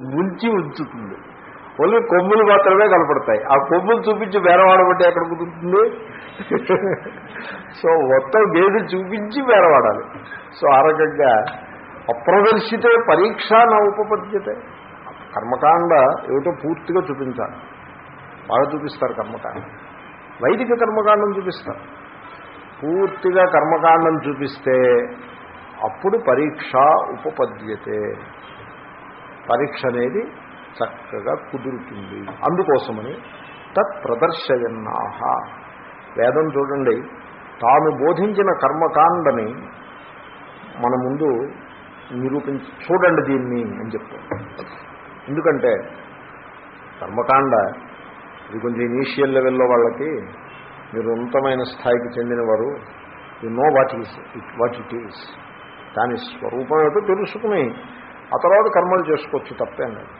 ముంచి ఉంచుతుంది. ఓన్లీ కొమ్ములు మాత్రమే కనపడతాయి. ఆ కొమ్ములు చూపించి బేరవాడబట్టి ఎక్కడ కుదురుతుంది? సో మొత్తం గేదె చూపించి బేరవాడాలి సో ఆ రకంగా అప్రదర్శితే పరీక్ష నా ఉపపద్యతే. కర్మకాండ ఏమిటో పూర్తిగా చూపించాలి. బాగా చూపిస్తారు కర్మకాండ. వైదిక కర్మకాండం చూపిస్తారు. పూర్తిగా కర్మకాండం చూపిస్తే అప్పుడు పరీక్ష ఉపపద్యతే. పరీక్ష అనేది చక్కగా కుదురుతుంది. అందుకోసమని తత్ ప్రదర్శయన్నాహ. వేదం చూడండి తాను బోధించిన కర్మకాండని మన ముందు నిరూపించి చూడండి దీన్ని అని చెప్తాను ఎందుకంటే కర్మకాండ ఇది కొంచెం ఇనీషియల్ లెవెల్లో వాళ్ళకి మీరు ఉన్నతమైన స్థాయికి చెందినవారు you know what is it what it is దాని స్వరూపం ఏదో తెలుసుకుని ఆ తర్వాత కర్మలు చేసుకోవచ్చు తప్పేం లేదు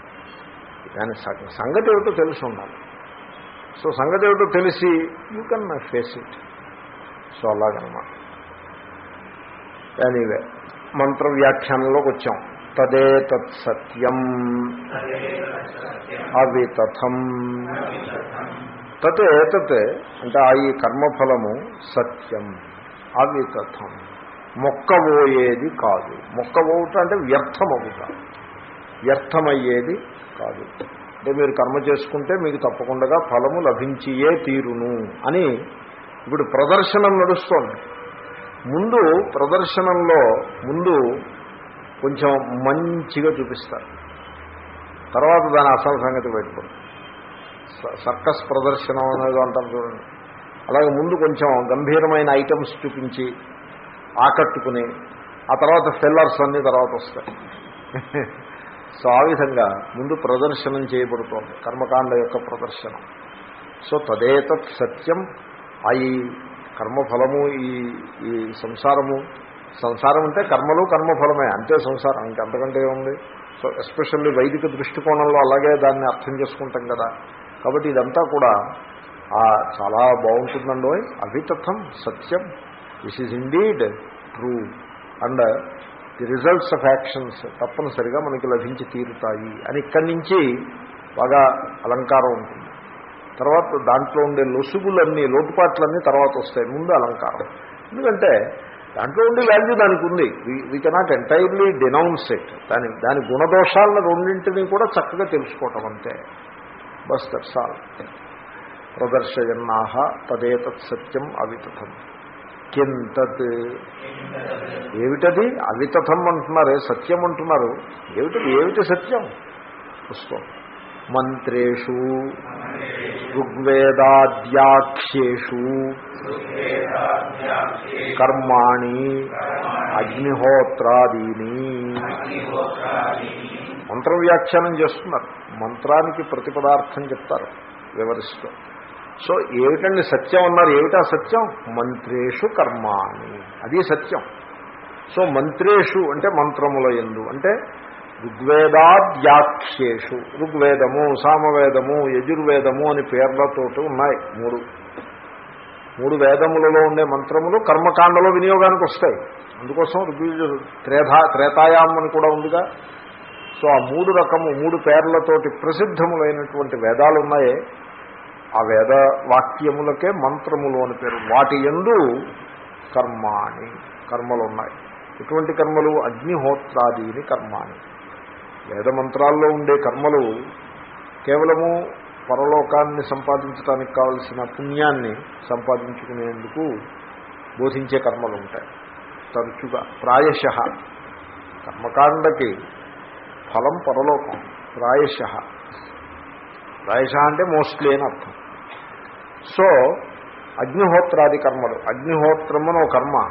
దాని సంగతి ఏమిటో తెలిసి ఉండాలి. సో సంగతి ఏమిటో తెలిసి you can face it so అలాగనమాట. ఎనీవే మంత్ర వ్యాఖ్యానంలోకి వచ్చాం. తదే తత్ సత్యం. అవితథం తత్ ఏతత్ అంటే ఆ ఈ కర్మఫలము సత్యం. అవితథం మొక్కబోయేది కాదు. మొక్కబోవుట అంటే వ్యర్థమవుట. వ్యర్థమయ్యేది కాదు. అంటే మీరు కర్మ చేసుకుంటే మీకు తప్పకుండా ఫలము లభించియే తీరును అని ఇప్పుడు ప్రదర్శనం నడుస్తోంది. ముందు ప్రదర్శనంలో ముందు కొంచెం మంచిగా చూపిస్తారు. తర్వాత దాని అసలు సంగతి పెట్టుకోండి స- సర్కస్ ప్రదర్శనం అనేది అంటారు చూడండి. అలాగే ముందు కొంచెం గంభీరమైన ఐటమ్స్ చూపించి ఆకట్టుకుని ఆ తర్వాత ఫిల్లర్స్ అన్ని తర్వాత వస్తాయి. సో ఆ విధంగా ముందు ప్రదర్శనం చేయబడుతోంది కర్మకాండ యొక్క ప్రదర్శనం. సో తదేతత్ సత్యం ఆ ఈ కర్మఫలము ఈ ఈ సంసారము సంసారం అంటే కర్మలు కర్మఫలమే అంతే సంసారం ఇంకంతకంటే ఉంది సో ఎస్పెషల్లీ వైదిక దృష్టికోణంలో అలాగే దాన్ని అర్థం చేసుకుంటాం కదా. కాబట్టి ఇదంతా కూడా ఆ చాలా బాగుంటుందండో అవితత్వం సత్యం. This is indeed true and the results of actions తప్పనిసరిగా మనకి లభించి తీరుతాయి అని ఇక్కడి నుంచి బాగా అలంకారం ఉంటుంది. తర్వాత దాంట్లో ఉండే లొసుగులన్నీ లోటుపాట్లన్నీ తర్వాత వస్తాయి ముందు అలంకారం. ఎందుకంటే దాంట్లో ఉండే వాల్యూ దానికి ఉంది. We cannot entirely denounce it దాని దాని గుణదోషాలను రెండింటినీ కూడా చక్కగా తెలుసుకోవటం అంతే. బస్ దట్స్ ఆల్ ప్రదర్శయన్నాహ తదేతత్ సత్యం అవితథం. కింతత్ ఏమిటది? అవితథం అంటున్నారు సత్యం అంటున్నారు. ఏమిటది? ఏమిటి సత్యం? పుష్పం మంత్రేషు. ఋగ్వేదాద్యాఖ్యేషు కర్మాణి. అగ్నిహోత్రాదీని. మంత్ర వ్యాఖ్యానం చేస్తున్నారు. మంత్రానికి ప్రతిపదార్థం చెప్తారు. వివరిస్తూ. సో ఏమిటండి సత్యం అన్నారు? ఏమిటా సత్యం? మంత్రేషు కర్మాణి. అది సత్యం. సో మంత్రేషు అంటే మంత్రముల ఎందు. అంటే ఋగ్వేదాద్యాఖ్యేషు ఋగ్వేదము సామవేదము యజుర్వేదము అని పేర్లతోటి ఉన్నాయి మూడు. మూడు వేదములలో ఉండే మంత్రములు కర్మకాండలో వినియోగానికి వస్తాయి. అందుకోసం ఋగ్వేద త్రేధా త్రేతాయాం అని కూడా ఉందిగా. సో ఆ మూడు రకము మూడు పేర్లతోటి ప్రసిద్ధములైనటువంటి వేదాలు ఉన్నాయే. ఆ వేద వాక్యములకే మంత్రములు అని పేరు. వాటి ఎందు కర్మాణి కర్మలు ఉన్నాయి ఎటువంటి కర్మలు? అగ్నిహోత్రాదీని కర్మాణి వేద మంత్రాల్లో ఉండే కర్మలు కేవలము పరలోకాన్ని సంపాదించడానికి కావలసిన పుణ్యాన్ని సంపాదించుకునేందుకు బోధించే కర్మలు ఉంటాయి తరచుగా ప్రాయశ. కర్మకాండకి ఫలం పరలోకం. ప్రాయశ. ప్రాయశ అంటే మోస్ట్లీ అని అర్థం. సో అగ్నిహోత్రాది కర్మలు అగ్నిహోత్రం అని ఒక కర్మ.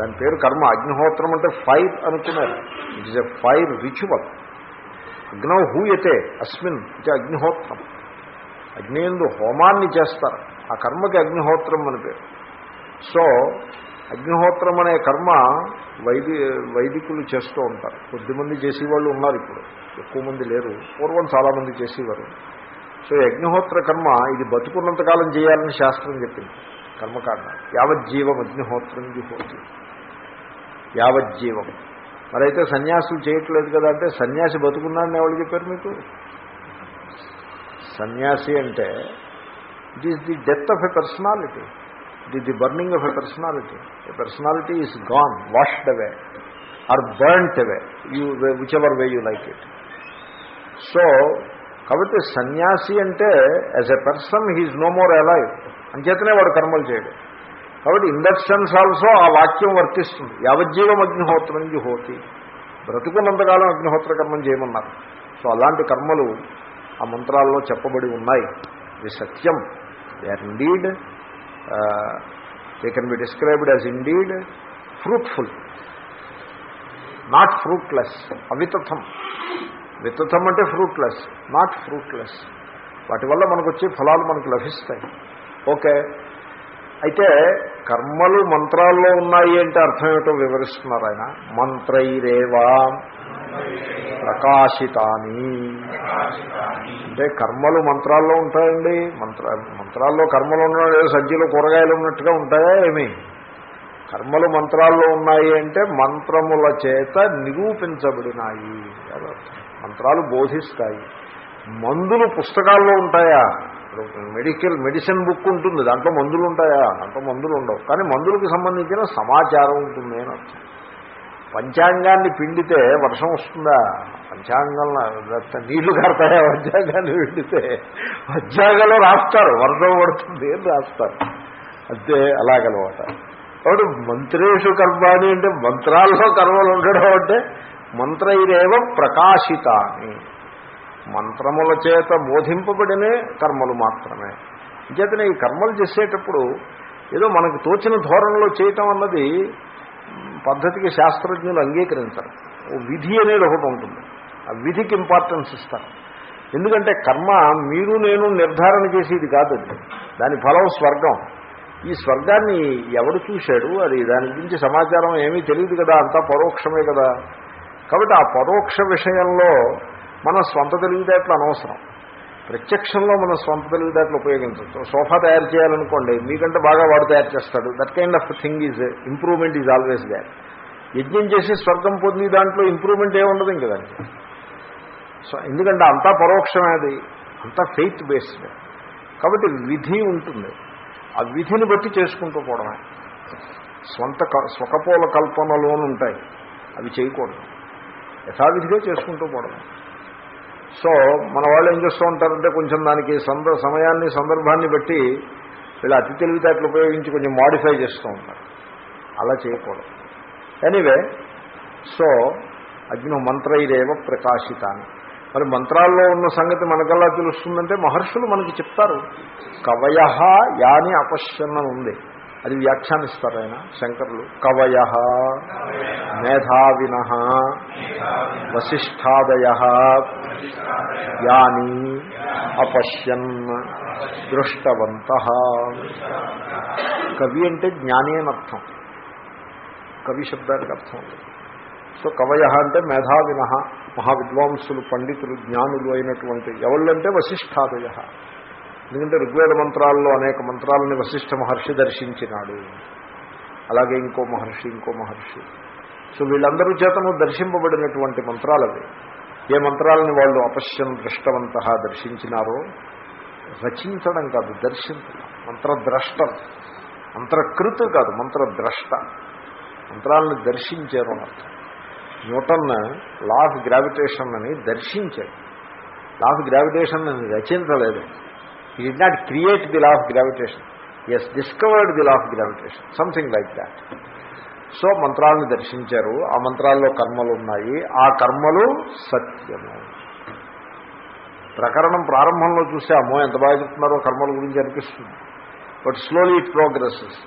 దాని పేరు కర్మ. అగ్నిహోత్రం అంటే ఫైర్ అనుకున్నారు. It is a fire ritual అగ్నౌ హూయతే అస్మిన్ ఇది అగ్నిహోత్రం. అగ్నియందు హోమాన్ని చేస్తారు. ఆ కర్మకి అగ్నిహోత్రం అని పేరు. సో అగ్నిహోత్రం అనే కర్మ వైది వైదికులు చేస్తూ ఉంటారు. కొద్దిమంది చేసేవాళ్ళు ఉన్నారు ఇప్పుడు. ఎక్కువ మంది లేరు. పూర్వం చాలామంది చేసేవారు. సో అగ్నిహోత్ర కర్మ ఇది బతుకున్నంతకాలం చేయాలని శాస్త్రం చెప్పింది. కర్మకాండ యావజ్జీవం అగ్నిహోత్రం జుహోతి యావజ్జీవం. మరైతే సన్యాసులు చేయట్లేదు కదా అంటే సన్యాసి బతుకున్నాడని ఎవరు చెప్పారు మీకు? సన్యాసి అంటే it is the death of a personality it is the burning of a personality a personality is gone washed away or burnt away you whichever way you like it so కాబట్టి సన్యాసి అంటే as a person he is no more alive అంచేతనే వాడు కర్మలు చేయడు. కాబట్టి inductions also ఆ వాక్యం వర్తిస్తుంది. యావజ్జీవం అగ్నిహోత్రం జుహోతి బ్రతుకున్నంతకాలం అగ్నిహోత్ర కర్మం చేయమన్నారు. సో అలాంటి కర్మలు ఆ మంత్రాల్లో చెప్పబడి ఉన్నాయి. ఇది సత్యం. They are indeed they can be described as indeed fruitful not fruitless అవితథం. విత్తతం అంటే ఫ్రూట్లెస్ నాట్ ఫ్రూట్లెస్. వాటి వల్ల మనకు వచ్చే ఫలాలు మనకు లభిస్తాయి. ఓకే. అయితే కర్మలు మంత్రాల్లో ఉన్నాయి అంటే అర్థం ఏమిటో వివరిస్తున్నారు ఆయన. మంత్రైరేవా ప్రకాశితాని. అంటే కర్మలు మంత్రాల్లో ఉంటాయండి. మంత్ర మంత్రాల్లో కర్మలు ఉన్న సజ్జలు కూరగాయలు ఉన్నట్టుగా ఉంటాయా ఏమి? కర్మలు మంత్రాల్లో ఉన్నాయి అంటే మంత్రముల చేత నిరూపించబడినాయి. మంత్రాలు బోధిస్తాయి. మందులు పుస్తకాల్లో ఉంటాయా? మెడికల్ మెడిసిన్ బుక్ ఉంటుంది. దాంట్లో మందులు ఉంటాయా? దాంట్లో మందులు ఉండవు. కానీ మందులకు సంబంధించిన సమాచారం ఉంటుంది అని అర్థం. పంచాంగాన్ని పిండితే వర్షం వస్తుందా? పంచాంగంలో నీళ్ళు కడతాయా పంచాంగాన్ని పిండితే పంచాంగంలో రాస్తారు. వర్షం పడుతుంది అని రాస్తారు. అంతే అలాగనమాట. కాబట్టి మంత్రేషు కర్మాని అంటే మంత్రాల్లో కర్మలు ఉండడం అంటే మంత్రైరేవ ప్రకాశితాని మంత్రముల చేత బోధింపబడినే కర్మలు మాత్రమే. చేతనే ఈ కర్మలు చేసేటప్పుడు ఏదో మనకు తోచిన ధోరణిలో చేయటం అన్నది పద్ధతికి శాస్త్రజ్ఞులు అంగీకరించరు. ఓ విధి అనేది ఒకటి ఉంటుంది. ఆ విధికి ఇంపార్టెన్స్ ఇస్తారు. ఎందుకంటే కర్మ మీరు నేను నిర్ధారణ చేసేది కాదు దాని ఫలం స్వర్గం. ఈ స్వర్గాన్ని ఎవడు చూశాడు? అది దాని గురించి సమాచారం ఏమీ తెలియదు కదా అంతా పరోక్షమే కదా. కాబట్టి ఆ పరోక్ష విషయంలో మన స్వంత తెలివితేటలు అనవసరం. ప్రత్యక్షంలో మన స్వంత తెలివితేటలు ఉపయోగించవచ్చు సోఫా తయారు చేయాలనుకోండి మీకంటే బాగా వాడు తయారు చేస్తాడు. That kind of thing is improvement is always that యజ్ఞం చేసి స్వర్గం పొంది దాంట్లో ఇంప్రూవ్మెంట్ ఏముండదు ఇంక దానికి. సో ఎందుకంటే అంతా పరోక్షమేది అంతా ఫెయిత్ బేస్డ్ కాబట్టి విధి ఉంటుంది. ఆ విధిని బట్టి చేసుకుంటూ పోవడమే. స్వంత స్వకపోల కల్పనలోనుంటాయి. అవి చేయకూడదు. యథావిధిగా చేసుకుంటూ పోవడం. సో మన వాళ్ళు ఏం చేస్తూ ఉంటారంటే కొంచెం దానికి సంద సమయాన్ని సందర్భాన్ని బట్టి వీళ్ళు అతి తెలివితేటలు ఉపయోగించి కొంచెం మాడిఫై చేస్తూ ఉంటారు. అలా చేయకూడదు. ఎనీవే సో అగ్ని మంత్రైరేవ ప్రకాశితాన్ని మరి మంత్రాల్లో ఉన్న సంగతి మనకల్లా తెలుస్తుందంటే మహర్షులు మనకి చెప్తారు. కవయ యాని అపశ్యన్న ఉంది అది వ్యాఖ్యానిస్తారు ఆయన శంకరులు. కవయ మేధావిన వశిష్టాదయ యాని అపశ్యన్ దృష్టవంత. కవి అంటే జ్ఞాని అని అర్థం. కవి శబ్దానికి అర్థం సో కవయ అంటే మేధావిన మహావిద్వాంసులు పండితులు జ్ఞానులు అయినటువంటి ఎవళ్ళంటే వశిష్ఠాదయ. ఎందుకంటే ఋగ్వేద మంత్రాల్లో అనేక మంత్రాలని వశిష్ఠ మహర్షి దర్శించినాడు. అలాగే ఇంకో మహర్షి ఇంకో మహర్షి. సో వీళ్ళందరూ చేతను దర్శింపబడినటువంటి మంత్రాలవి. ఏ మంత్రాలని వాళ్ళు అపశ్యం దృష్టవంత దర్శించినారో రచించడం కాదు దర్శించడం మంత్రద్రష్టం. మంత్రకృతు కాదు మంత్రద్రష్ట. మంత్రాలను దర్శించారు అర్థం. న్యూటన్ లా ఆఫ్ గ్రావిటేషన్ అని దర్శించాడు లా ఆఫ్ గ్రావిటేషన్ అని రచించలేదు. He did not create the law of gravitation he's discovered the law of gravitation something like that so మంత్రాలను దర్శించారు. ఆ మంత్రాల్లో కర్మలు ఉన్నాయి. ఆ కర్మలు సత్యము. ప్రకరణం ప్రారంభంలో చూస్తే అమ్మో ఎంత బాగా చెప్తున్నారో కర్మల గురించి అనిపిస్తుంది. బట్ స్లోలీ ఇట్ ప్రోగ్రెసెస్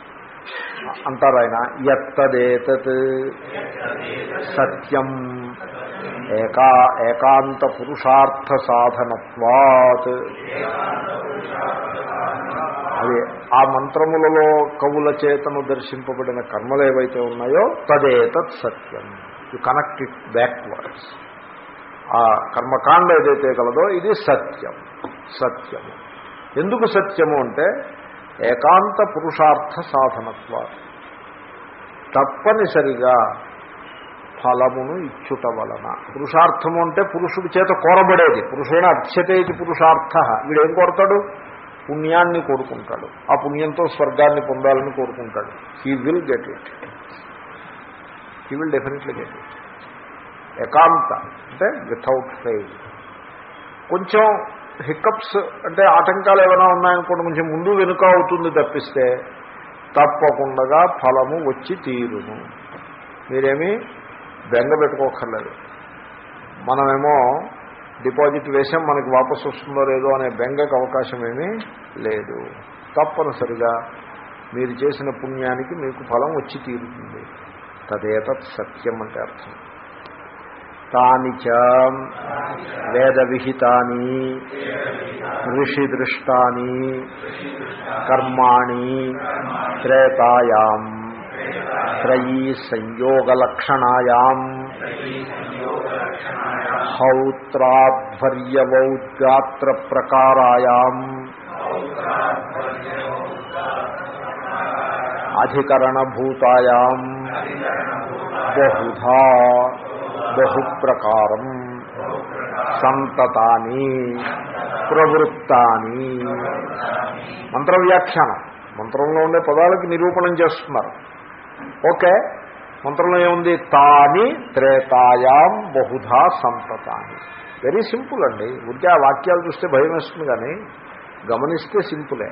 అంటారు ఆయన ఎత్తదేతత్ సత్యం. ఏకా ఏకాంత పురుషార్థ సాధనత్వాత్ అది ఆ మంత్రములలో కవుల చేతను దర్శింపబడిన కర్మలు ఏవైతే ఉన్నాయో తదేతత్ సత్యం. యు కనెక్ట్ ఇట్ బ్యాక్వర్డ్స్ ఆ కర్మకాండ ఏదైతే కలదో ఇది సత్యం. సత్యము ఎందుకు సత్యము అంటే ఏకాంత పురుషార్థ సాధనత్వ తప్పనిసరిగా ఫలమును ఇచ్చుట వలన. పురుషార్థము అంటే పురుషుడి చేత కోరబడేది. పురుషుడైన అర్చతే పురుషార్థ. పురుషార్థ వీడేం కోరతాడు? పుణ్యాన్ని కోరుకుంటాడు. ఆ పుణ్యంతో స్వర్గాన్ని పొందాలని కోరుకుంటాడు. He will get it he will definitely get it ఏకాంత అంటే వితౌట్ ఫెయిల్ కొంచెం హిక్కప్స్ అంటే ఆటంకాలు ఏమైనా ఉన్నాయనుకోండి కొంచెం ముందు వెనుక అవుతుంది తప్పిస్తే తప్పకుండా ఫలము వచ్చి తీరును. మీరేమీ? బెంగ పెట్టుకోకర్లేదు మనమేమో డిపాజిట్ వేసాం మనకి వాపసు వస్తుందో లేదో అనే బెంగకు అవకాశం ఏమీ లేదు. తప్పనిసరిగా మీరు చేసిన పుణ్యానికి మీకు ఫలం వచ్చి తీరుతుంది. తదేతత్ సత్యం అంటే అర్థం. తాని చ వేదవిహితాని ఋషిదృష్టాని ఋషి కర్మాణి త్రేతాయాం. త్రయీ సంయోగలక్షణాయాం హౌత్రాధ్వర్యవౌద్గాత్ర ప్రకారాయాం అధికరణభూతాయాం బహుధా బహుప్రకారం సంతతాని ప్రవృత్తాని మంత్రవ్యాఖ్యానం. మంత్రంలో ఉండే పదాలకి నిరూపణం చేస్తున్నారు. ఓకే. మంత్రంలో ఏముంది? తాని త్రేతాయాం బహుధా సంతతాని. వెరీ సింపుల్ అండి. ఉంటే ఆ వాక్యాలు చూస్తే భయం వేస్తుంది కానీ గమనిస్తే సింపులే.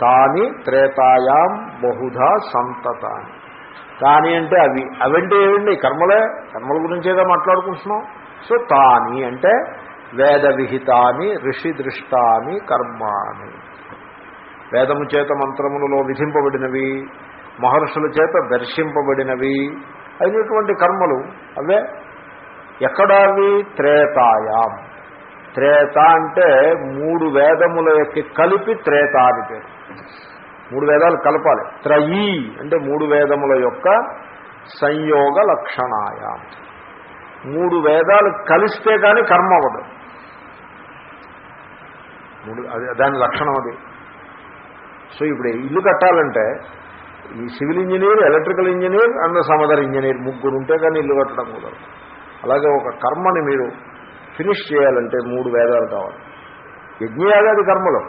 తాని త్రేతాయాం బహుధా సంతతాని. తాని అంటే అవి. అవంటే ఏమండి కర్మలే. కర్మల గురించేగా మాట్లాడుకుంటున్నాం. సో తాని అంటే వేద విహితాని ఋషి దృష్టాని కర్మాని. వేదము చేత మంత్రములలో విధింపబడినవి. మహర్షుల చేత దర్శింపబడినవి అయినటువంటి కర్మలు అవే. ఎక్కడ అవి త్రేతాయాం. త్రేత అంటే మూడు వేదముల యొక్క కలిపి త్రేత అని పేరు. మూడు వేదాలు కలపాలి. త్రయీ అంటే మూడు వేదముల యొక్క సంయోగ లక్షణాయాం. మూడు వేదాలు కలిస్తే కానీ కర్మ అవ్వదు. మూడు అది దాని లక్షణం అది. సో ఇప్పుడు ఇల్లు కట్టాలంటే ఈ civil engineer electrical engineer and some other engineer ముగ్గురు ఉంటే కానీ ఇల్లు కట్టడం కుదరదు. అలాగే ఒక కర్మని మీరు ఫినిష్ చేయాలంటే మూడు వేదాలు కావాలి. యజ్ఞయాగాది కర్మలు.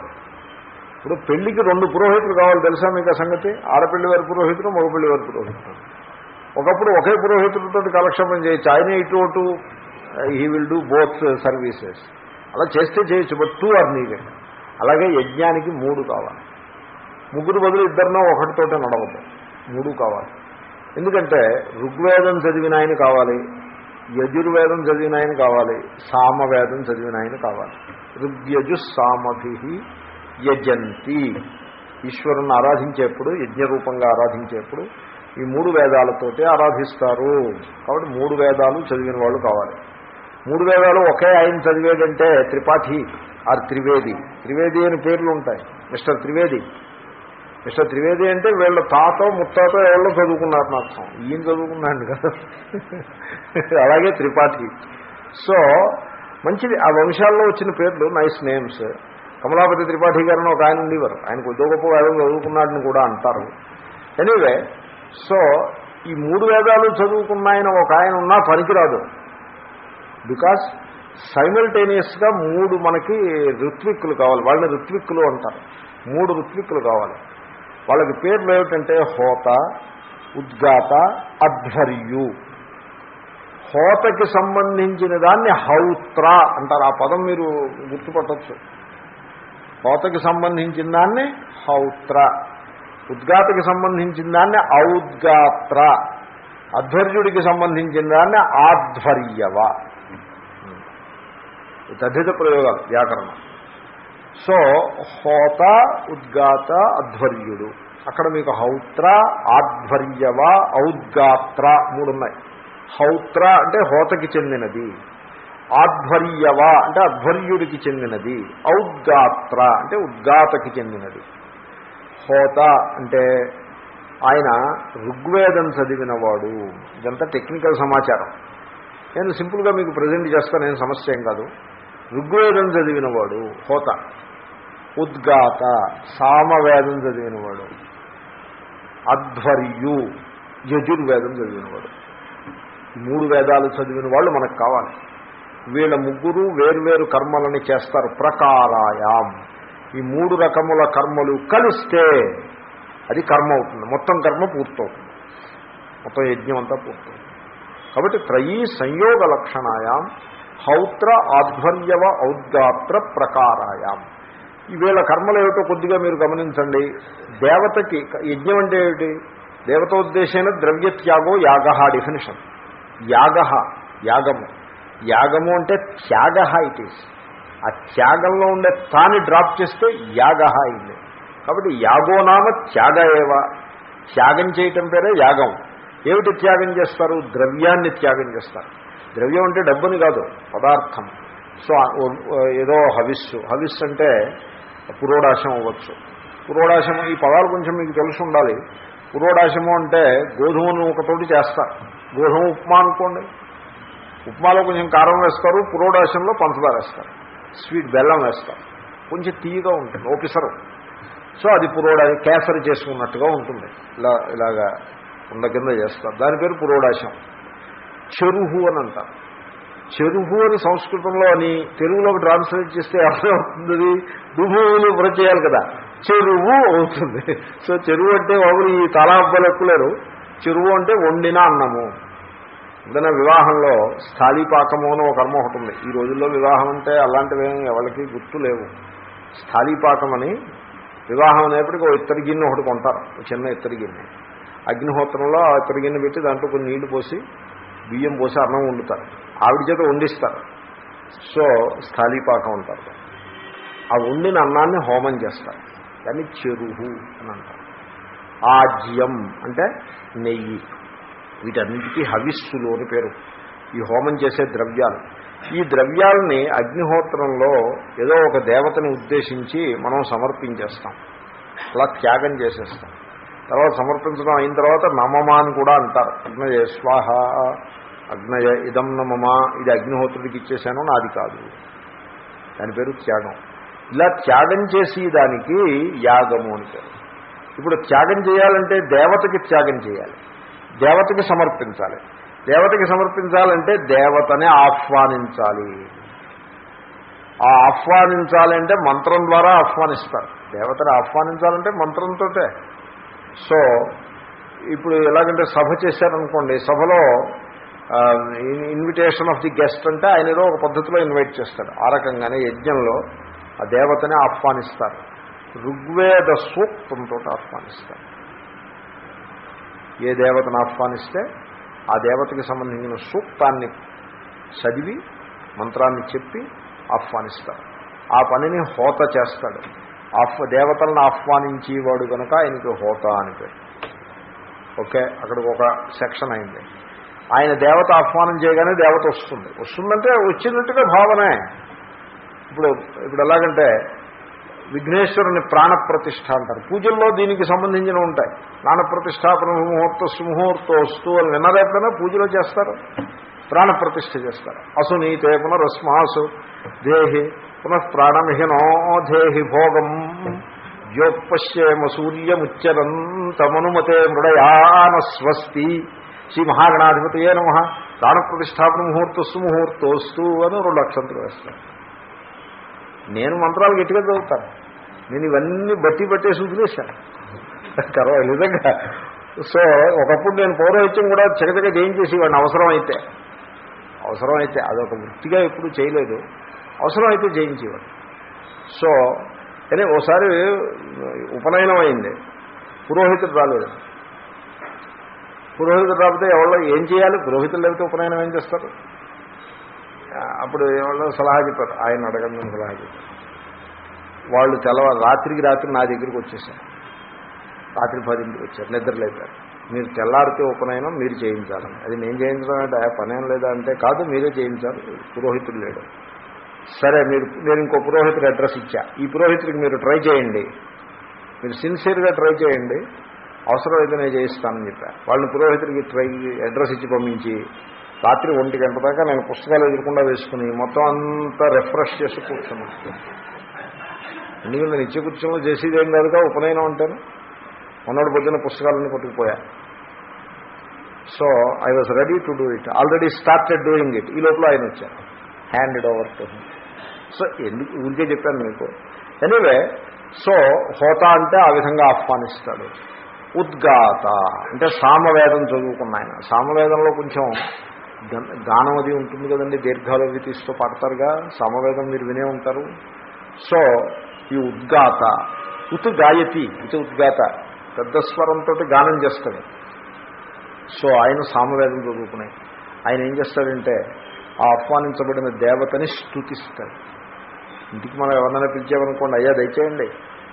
ఇప్పుడు పెళ్ళికి రెండు పురోహితులు కావాలి తెలుసా మీకు ఆ సంగతి? ఆడపిల్లి వారి పురోహితులు మగపిల్లి వారి పురోహితులు ఒకప్పుడు ఒకే పురోహితుడితో కాలక్షేపం చేయొచ్చు ఆయన ఇటు అటు he will do both services అలా చేస్తే చేయొచ్చు బట్ టూ ఆర్ నీడెడ్ అలాగే యజ్ఞానికి మూడు కావాలి. ముగ్గురు బదులు ఇద్దరినో ఒకటితోటే నడవద్దు. మూడు కావాలి. ఎందుకంటే ఋగ్వేదం చదివిన ఆయన కావాలి యజుర్వేదం చదివిన ఆయన కావాలి సామవేదం చదివిన ఆయన కావాలి. ఋగ్యజు సామభి యజంతి. ఈశ్వరుని ఆరాధించేప్పుడు యజ్ఞరూపంగా ఆరాధించేప్పుడు ఈ మూడు వేదాలతోటే ఆరాధిస్తారు. కాబట్టి మూడు వేదాలు చదివిన వాళ్ళు కావాలి. మూడు వేదాలు ఒకే ఆయన చదివేదంటే త్రిపాఠి ఆర్ త్రివేది. త్రివేది అని పేర్లు ఉంటాయి. మిస్టర్ త్రివేది. మిస్టర్ త్రివేది అంటే వీళ్ళ తాతో ముత్తాతో ఎవరో చదువుకున్నారు అర్థం ఈయన చదువుకున్నాడు కదా. అలాగే త్రిపాఠి. సో మంచిది. ఆ వంశాల్లో వచ్చిన పేర్లు నైస్ నేమ్స్. కమలాపతి త్రిపాఠి గారిని ఒక ఆయన ఉండేవారు. ఆయనకు ఉద్యోగ గొప్ప చదువుకున్నాడని కూడా అంటారు. ఎనీవే సో ఈ మూడు వేదాలు చదువుకున్న ఆయన ఒక ఆయన ఉన్నా పనికిరాదు. బికాస్ సైమల్టేనియస్గా మూడు మనకి ఋత్విక్కులు కావాలి. వాళ్ళని ఋత్విక్కులు అంటారు. మూడు ఋత్విక్కులు కావాలి. వాళ్ళకి పేర్లు ఏమిటంటే హోత ఉద్గాత అధ్వర్యు. హోతకి సంబంధించిన దాన్ని హౌత్ర అంటారు. ఆ పదం మీరు గుర్తుపట్టచ్చు. హోతకి సంబంధించిన దాన్ని హౌత్ర ఉద్గాతకి సంబంధించిన దాన్ని ఔద్గాత్ర అధ్వర్యుడికి సంబంధించిన దాన్ని ఆధ్వర్యవ. తదిత ప్రయోగాలు వ్యాకరణం. సో హోత ఉద్గాత అధ్వర్యుడు. అక్కడ మీకు హౌత్ర ఆధ్వర్యవ ఔద్గాత్ర మూడు ఉన్నాయి హౌత్ర అంటే హోతకి చెందినది. ఆధ్వర్యవ అంటే అధ్వర్యుడికి చెందినది. ఔద్గాత్ర అంటే ఉద్గాతకి చెందినది. హోత అంటే ఆయన ఋగ్వేదం చదివినవాడు. ఇదంతా టెక్నికల్ సమాచారం. నేను సింపుల్గా మీకు ప్రజెంట్ చేస్తాను నేను సమస్య ఏం కాదు. ఋగ్వేదం చదివినవాడు హోత. ఉద్గాత సామవేదం చదివినవాడు. అధ్వర్యు యజుర్వేదం చదివినవాడు. మూడు వేదాలు చదివిన వాళ్ళు మనకు కావాలి. వీళ్ళ ముగ్గురు వేర్వేరు కర్మలని చేస్తారు. ప్రకారాయాం. ఈ మూడు రకముల కర్మలు కలిస్తే అది కర్మ అవుతుంది. మొత్తం కర్మ పూర్తవుతుంది. మొత్తం యజ్ఞం అంతా పూర్తవుతుంది. కాబట్టి త్రయీ సంయోగ లక్షణాయాం హౌత్ర ఆధ్వర్యవ ఔద్గాత్ర ప్రకారాయాం. వీళ్ళ కర్మలు ఏమిటో కొద్దిగా మీరు గమనించండి. దేవతకి యజ్ఞం అంటే ఏమిటి? దేవతోద్దేశమైన ద్రవ్యత్యాగో యాగ డెఫినేషన్ యాగ యాగము. యాగము అంటే త్యాగ ఇట్ ఈస్ ఆ త్యాగంలో ఉండే తాని డ్రాప్ చేస్తే యాగ అయింది. కాబట్టి యాగో నామ త్యాగ ఏవ. త్యాగం చేయటం పేరే యాగం. ఏమిటి త్యాగం చేస్తారు? ద్రవ్యాన్ని త్యాగం చేస్తారు. ద్రవ్యం అంటే డబ్బుని కాదు పదార్థం. సో ఏదో హవిస్సు. హవిస్సు అంటే పురోడాశం అవ్వచ్చు. పురోడాశము ఈ పదాలు కొంచెం మీకు తెలిసి ఉండాలి. పురోడాశము అంటే గోధుమను ఒకతోటి చేస్తారు గోధుమ ఉప్మా అనుకోండి. ఉప్మాలో కొంచెం కారం వేస్తారు పురోడాశంలో పంచదార వేస్తారు. స్వీట్ బెల్లం వేస్తారు. కొంచెం తీయగా ఉంటుంది ఓపిసరు సో అది పురోడా కేసరి చేసుకున్నట్టుగా ఉంటుంది. ఇలా ఇలాగా ఉండ కింద చేస్తారు. దాని పేరు పురోడాశం. చెరుహు అని అంటారు. చెరువు అని సంస్కృతంలో అని తెలుగులోకి ట్రాన్స్లేట్ చేస్తే అర్థమవుతుంది. దుభువులు వ్రత చేయాలి కదా. చెరువు అవుతుంది. సో చెరువు అంటే ఒకరు ఈ తలాబ్బలెక్కులేరు చెరువు అంటే వండిన అన్నము. ఏదైనా వివాహంలో స్థాళీపాకము అని ఒక కర్మ ఒకటి ఉంది. ఈ రోజుల్లో వివాహం అంటే అలాంటివి ఎవరికి గుర్తు లేవు. స్థాళీపాకం అని వివాహం అనేప్పటికీ ఒక ఇత్తడి గిన్నె ఒకటి కొంటారు. చిన్న ఇత్తడి గిన్నె. అగ్నిహోత్రంలో ఆ ఇత్తడి గిన్నె పెట్టి దాంట్లో కొన్ని నీళ్ళు పోసి బియ్యం పోసి అన్నం వండుతారు. ఆవిడ చేత వండిస్తారు. సో స్థాళీపాకం అంటారు. ఆ వండిన అన్నాన్ని హోమం చేస్తారు. దాన్ని చెరువు అని అంటారు. ఆజ్యం అంటే నెయ్యి. వీటన్నిటికీ హవిస్సులు అని పేరు. ఈ హోమం చేసే ద్రవ్యాలు. ఈ ద్రవ్యాలని అగ్నిహోత్రంలో ఏదో ఒక దేవతని ఉద్దేశించి మనం సమర్పించేస్తాం. అలా త్యాగం చేసేస్తాం. తర్వాత సమర్పించడం అయిన తర్వాత నమమాన్ అని కూడా అంటారు. అగ్నయ స్వాహ. అగ్నయ ఇదం నమమా ఇది అగ్నిహోత్రుడికి ఇచ్చేసాను నాది కాదు. దాని పేరు త్యాగం. ఇలా త్యాగం చేసి దానికి యాగము అని పేరు. ఇప్పుడు త్యాగం చేయాలంటే దేవతకి త్యాగం చేయాలి. దేవతకి సమర్పించాలి. దేవతకి సమర్పించాలంటే దేవతనే ఆహ్వానించాలి. ఆ ఆహ్వానించాలంటే మంత్రం ద్వారా ఆహ్వానిస్తారు. దేవతని ఆహ్వానించాలంటే మంత్రంతో సో ఇప్పుడు ఎలాగంటే సభ చేశారనుకోండి సభలో ఇన్విటేషన్ ఆఫ్ ది గెస్ట్ అంటే ఆయన ఏదో ఒక పద్ధతిలో ఇన్వైట్ చేస్తాడు. ఆ రకంగానే యజ్ఞంలో ఆ దేవతని ఆహ్వానిస్తారు. ఋగ్వేద సూక్తంతో ఆహ్వానిస్తారు. ఏ దేవతను ఆహ్వానిస్తే ఆ దేవతకి సంబంధించిన సూక్తాన్ని చదివి మంత్రాన్ని చెప్పి ఆహ్వానిస్తారు. ఆ పనిని హోత చేస్తాడు. ఆహ్వ దేవతలను ఆహ్వానించేవాడు కనుక ఆయనకి హోత అని పేరు. ఓకే? అక్కడికి ఒక సెక్షన్ అయింది. ఆయన దేవత ఆహ్వానం చేయగానే దేవత వస్తుంది. వస్తుందంటే వచ్చినట్టుగా భావనే. ఇప్పుడు ఇప్పుడు ఎలాగంటే విఘ్నేశ్వరుని ప్రాణప్రతిష్ఠ అంటారు. పూజల్లో దీనికి సంబంధించిన ఉంటాయి. ప్రాణప్రతిష్టాపన ముహూర్త సుముహూర్తోస్తు అని విన్నరేపైనా పూజలో చేస్తారు. ప్రాణప్రతిష్ఠ చేస్తారు. అసునీతే పునరస్మాసు దేహి పునఃప్రాణమిహినో దేహి భోగం. జ్యోపశ్యేమ సూర్యముచ్చరంతమనుమతే మృడయాన స్వస్తి శ్రీ మహాగణాధిపతియే నమ. ప్రాణప్రతిష్టాపన ముహూర్తస్సు ముహూర్తోస్తు అని రెండు అక్షంతలు వేస్తాను నేను మంత్రాలు గట్టిగా చదువుతాను. నేను ఇవన్నీ బట్టి పట్టేసి వదిలేశాను. కరవ నిజంగా. సో ఒకప్పుడు నేను పౌరోహిత్యం కూడా చకచక జయించేసేవాడిని. అవసరం అయితే అవసరం అయితే అదొక వృత్తిగా ఎప్పుడు చేయలేదు. అవసరం అయితే జయించేవాడు సో కానీ ఓసారి ఉపనయనం అయింది. పురోహితుడు రాలేదు. పురోహితుడు రాకపోతే ఎవరో ఏం చేయాలి? పురోహితులు లేకపోతే ఉపనయనం ఏం చేస్తారు? అప్పుడు ఎవరో సలహా చెప్పారు. ఆయన అడగండి సలహా చెప్పారు. వాళ్ళు తెలవ రాత్రికి రాత్రి నా దగ్గరికి వచ్చేసారు. రాత్రి పదింటికి వచ్చారు. నిద్రలేపారు మీరు తెల్లారితే ఉపనయనం మీరు చేయించాలని అది నేను చేయించడం అంటే పనేం లేదా అంటే కాదు మీరే చేయించాలి పురోహితుడు లేడు. సరే మీరు నేను ఇంకో పురోహితుడు అడ్రస్ ఇచ్చా. ఈ పురోహితుడికి మీరు ట్రై చేయండి. మీరు సిన్సియర్గా ట్రై చేయండి. అవసరమైతే నేను చేయిస్తానని చెప్పాను వాళ్ళని పురోహితుడికి ట్రై అడ్రస్ ఇచ్చి పంపించి రాత్రి ఒంటి గంట దాకా నేను పుస్తకాలు ఎదురకుండా వేసుకుని మొత్తం అంతా రిఫ్రెష్ చేసి కూర్చున్నాను ఎందుకంటే నిత్య కృత్యంలో చేసేది ఏం కాదుగా ఉపనయనం అంటేనే. మొన్నటి పొద్దున్న పుస్తకాలన్నీ పట్టుకుపోయా so I was ready to do it already started doing it ఈ లోపల ఆయన వచ్చారు. హ్యాండెడ్ ఓవర్ టు సో ఎందుకు ఊరికే చెప్పాను మీకు. ఎనీవే సో హోతా అంటే ఆ విధంగా ఆహ్వానిస్తాడు. ఉద్గాత. అంటే సామవేదం చదువుకున్న ఆయన. సామవేదంలో కొంచెం గానం అది ఉంటుంది కదండి దీర్ఘాలు అవి తీస్తూ పాడతారుగా. సామవేదం మీరు వినే ఉంటారు. సో ఈ ఉద్గాత ఉత్ గాయతి ఇది ఉద్గాత పెద్ద స్వరంతో గానం చేస్తాడు. సో ఆయన సామవేదం చదువుకున్నాయి. ఆయన ఏం చేస్తాడంటే ఆ ఆహ్వానించబడిన దేవతని స్థుతిస్తాడు ఇంటికి మనం ఎవరినైనా పిలిచామనుకోండి అయ్యా దయచేయండి.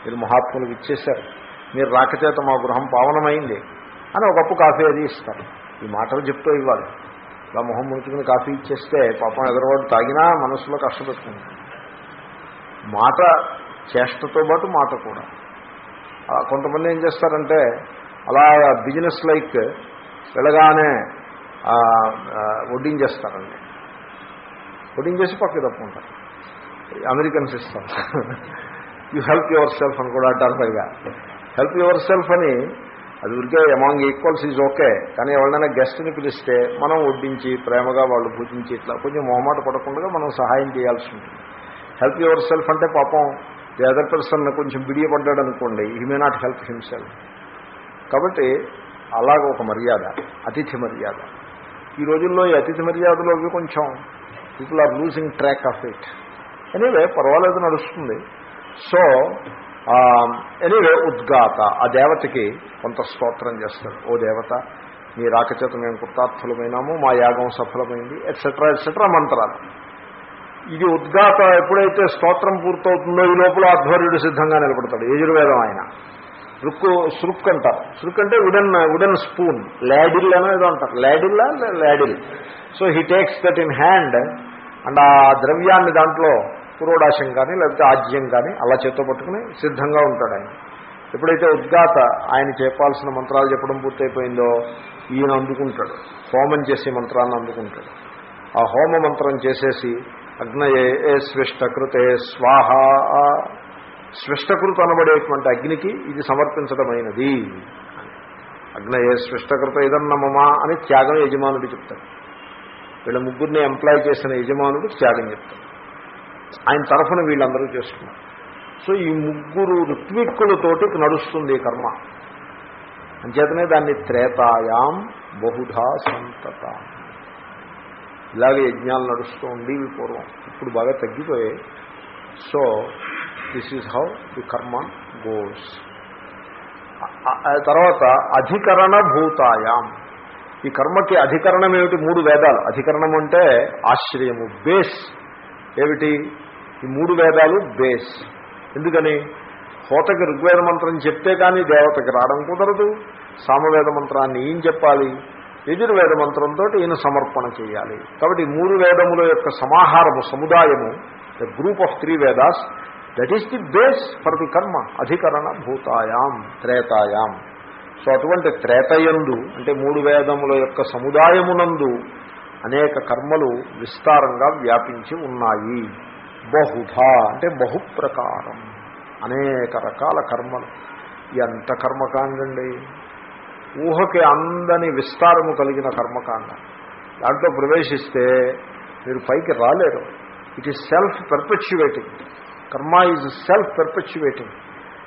మీరు మహాత్ములకు ఇచ్చేశారు. మీరు రాకచేత మా గృహం పావనమైంది అని ఒకప్పు కాఫీ అది ఇస్తారు. ఈ మాటలు చెప్తూ ఇవ్వాలి. ఇలా మొహం ముంచుకుని కాఫీ ఇచ్చేస్తే పాపం ఎదరవాడు తాగినా మనసులో కష్టపెట్టుకుంది. మాట చేష్టతో పాటు మాట కూడా. కొంతమంది ఏం చేస్తారంటే అలా బిజినెస్ లైక్ వెళ్ళగానే వడ్డించేస్తారండి. వడ్డించేసి పక్కకి తప్పుకుంటారు. అమెరికన్స్ ఇస్తారు. యూ హెల్ప్ యువర్ సెల్ఫ్ అని కూడా అంటారు పైగా. హెల్ప్ యువర్ సెల్ఫ్ అని అది ఉరికే అమాంగ్ ఈక్వల్స్ ఈజ్ ఓకే కానీ ఎవరినైనా గెస్ట్ని పిలిస్తే మనం వడ్డించి ప్రేమగా వాళ్ళు పూజించి ఇట్లా కొంచెం మొహమాట పడకుండా మనం సహాయం చేయాల్సి ఉంటుంది. హెల్ప్ యువర్ సెల్ఫ్ అంటే పాపం ది అదర్ పర్సన్ కొంచెం బిడియపడ్డాడు అనుకోండి he may not help himself కాబట్టి అలాగ ఒక మర్యాద అతిథి మర్యాద. ఈ రోజుల్లో ఈ అతిథి మర్యాదలు అవి కొంచెం people are losing track of it anyway పర్వాలేదు నడుస్తుంది. సో ఎనీవే ఉద్గాత. ఆ దేవతకి కొంత స్తోత్రం చేస్తాడు. ఓ దేవత మీ రాకచేత మేము కృతార్థులమైనాము మా యాగం సఫలమైంది ఎట్సెట్రా ఎట్సెట్రా మంత్రాలు. ఇది ఉద్గాత ఎప్పుడైతే స్తోత్రం పూర్తవుతుందో ఈ లోపల ఆధ్వర్యుడు సిద్ధంగా నిలబడతాడు. యజుర్వేదం ఆయన. రుక్కు సృక్ అంటారు. సృక్ అంటే ఉడెన్ ఉడెన్ స్పూన్ లాడిల్ అనో ఏదో అంటారు. లాడిల్లా ladle. So he takes that in hand and ఆ ద్రవ్యాన్ని దాంట్లో పురోడాశం కానీ లేకపోతే ఆజ్యం కానీ అలా చేత్తో పట్టుకుని సిద్ధంగా ఉంటాడు ఆయన. ఎప్పుడైతే ఉద్గాత ఆయన చెప్పాల్సిన మంత్రాలు చెప్పడం పూర్తయిపోయిందో ఈయన అందుకుంటాడు. హోమం చేసే మంత్రాన్ని అందుకుంటాడు. ఆ హోమ మంత్రం చేసేసి అగ్నయే ఏ స్విష్టకృతే స్వాహ స్విష్టకృత అనబడేటువంటి అగ్నికి ఇది సమర్పించడమైనది అగ్నయే స్విష్టకృత ఇదన్నమమా అని త్యాగం యజమానుడు చెప్తాడు. వీళ్ళ ముగ్గురిని ఎంప్లాయ్ చేసిన యజమానుడు త్యాగం చెప్తాడు. ఆయన తరఫున వీళ్ళందరూ చేస్తున్నారు సో ఈ ముగ్గురు ఋత్విక్కులతోటి నడుస్తుంది కర్మ. అంచేతనే దాన్ని త్రేతాయాం బహుధా సంతత. ఇలాగే యజ్ఞాలు నడుస్తూ ఉండేవి పూర్వం. ఇప్పుడు బాగా తగ్గిపోయాయి so this is how the karma goes తర్వాత అధికరణ భూతాయాం. ఈ కర్మకి అధికరణం ఏమిటి? మూడు వేదాలు. అధికరణం అంటే ఆశ్రయము బేస్ ఏమిటి? ఈ మూడు వేదాలు బేస్ ఎందుకని? హోతకి ఋగ్వేద మంత్రం చెప్తే కానీ దేవతకి రావడం కుదరదు. సామవేద మంత్రాన్ని ఈయన చెప్పాలి? యజుర్వేద మంత్రంతో ఈయన సమర్పణ చేయాలి. కాబట్టి మూడు వేదముల యొక్క సమాహారము సముదాయము the group of three Vedas that is the base for the karma అధికరణ భూతాయాం త్రేతాయాం. సో అటువంటి త్రేతయందు అంటే మూడు వేదముల యొక్క సముదాయమునందు అనేక కర్మలు విస్తారంగా వ్యాపించి ఉన్నాయి. బహుధ అంటే బహుప్రకారం. అనేక రకాల కర్మలు. ఎంత కర్మకాండండి? ఊహకి అందని విస్తారము కలిగిన కర్మకాండ. దాంట్లో ప్రవేశిస్తే మీరు పైకి రాలేరు. It is self perpetuating karma is self perpetuating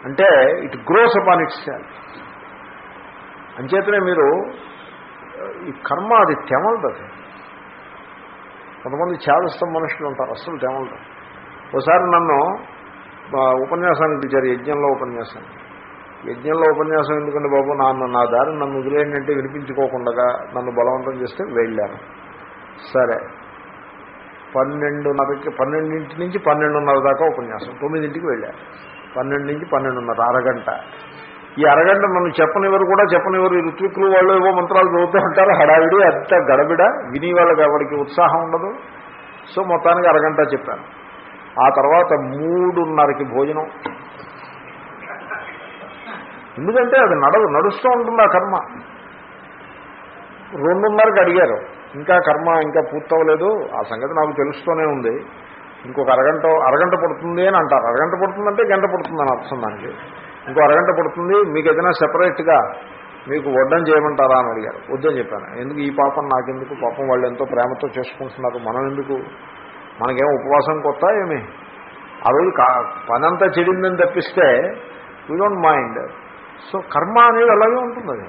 అంటే it grows upon itself అంచేతనే మీరు ఈ కర్మ అది తెమలదు అది. కొంతమంది చేదస్తం మనుషులు ఉంటారు అస్సలు తెమలదు. ఒకసారి నన్ను ఉపన్యాసానికి పిలిచారు యజ్ఞంలో ఉపన్యాసం. యజ్ఞంలో ఉపన్యాసం ఎందుకంటే బాబు? నాన్న నా దారి నన్ను వదిలేయంటే వినిపించుకోకుండా నన్ను బలవంతం చేస్తే వెళ్ళాను. సరే. పన్నెండున్నరకి పన్నెండింటి నుంచి పన్నెండున్నర దాకా ఉపన్యాసం. తొమ్మిదింటికి వెళ్ళాను పన్నెండు నుంచి పన్నెండున్నర అరగంట. ఈ అరగంట నన్ను చెప్పనివ్వరు కూడా చెప్పనివ్వరు. ఈ ఋత్వికులు వాళ్ళు ఏవో మంత్రాలు చదువుతూ ఉంటారు హడావిడి అంత గడబిడ. విని వాళ్ళకి ఎవరికి ఉత్సాహం ఉండదు. సో మొత్తానికి అరగంట చెప్పాను. ఆ తర్వాత మూడున్నరకి భోజనం. ఎందుకంటే అది నడదు నడుస్తూ ఉంటుంది ఆ కర్మ. రెండున్నరకి అడిగారు. ఇంకా కర్మ ఇంకా పూర్తవలేదు. ఆ సంగతి నాకు తెలుస్తూనే ఉంది. ఇంకొక అరగంట అరగంట పడుతుంది అని అంటారు. అరగంట పడుతుందంటే గంట పడుతుంది అని అర్థం దానికి. ఇంకో అరగంట పడుతుంది. మీకు ఏదైనా సెపరేట్గా మీకు వడ్డం చేయమంటారా అని అడిగారు. వద్దని చెప్పాను. ఎందుకు ఈ పాపం నాకెందుకు? పాపం వాళ్ళు ఎంతో ప్రేమతో చేసుకుంటున్నారు. మనం ఎందుకు మనకేం ఉపవాసం కొత్త ఏమి? ఆ రోజు పనంతా చెడిందని తప్పిస్తే వీ డోంట్ మైండ్ సో కర్మ అనేది అలాగే ఉంటుంది అది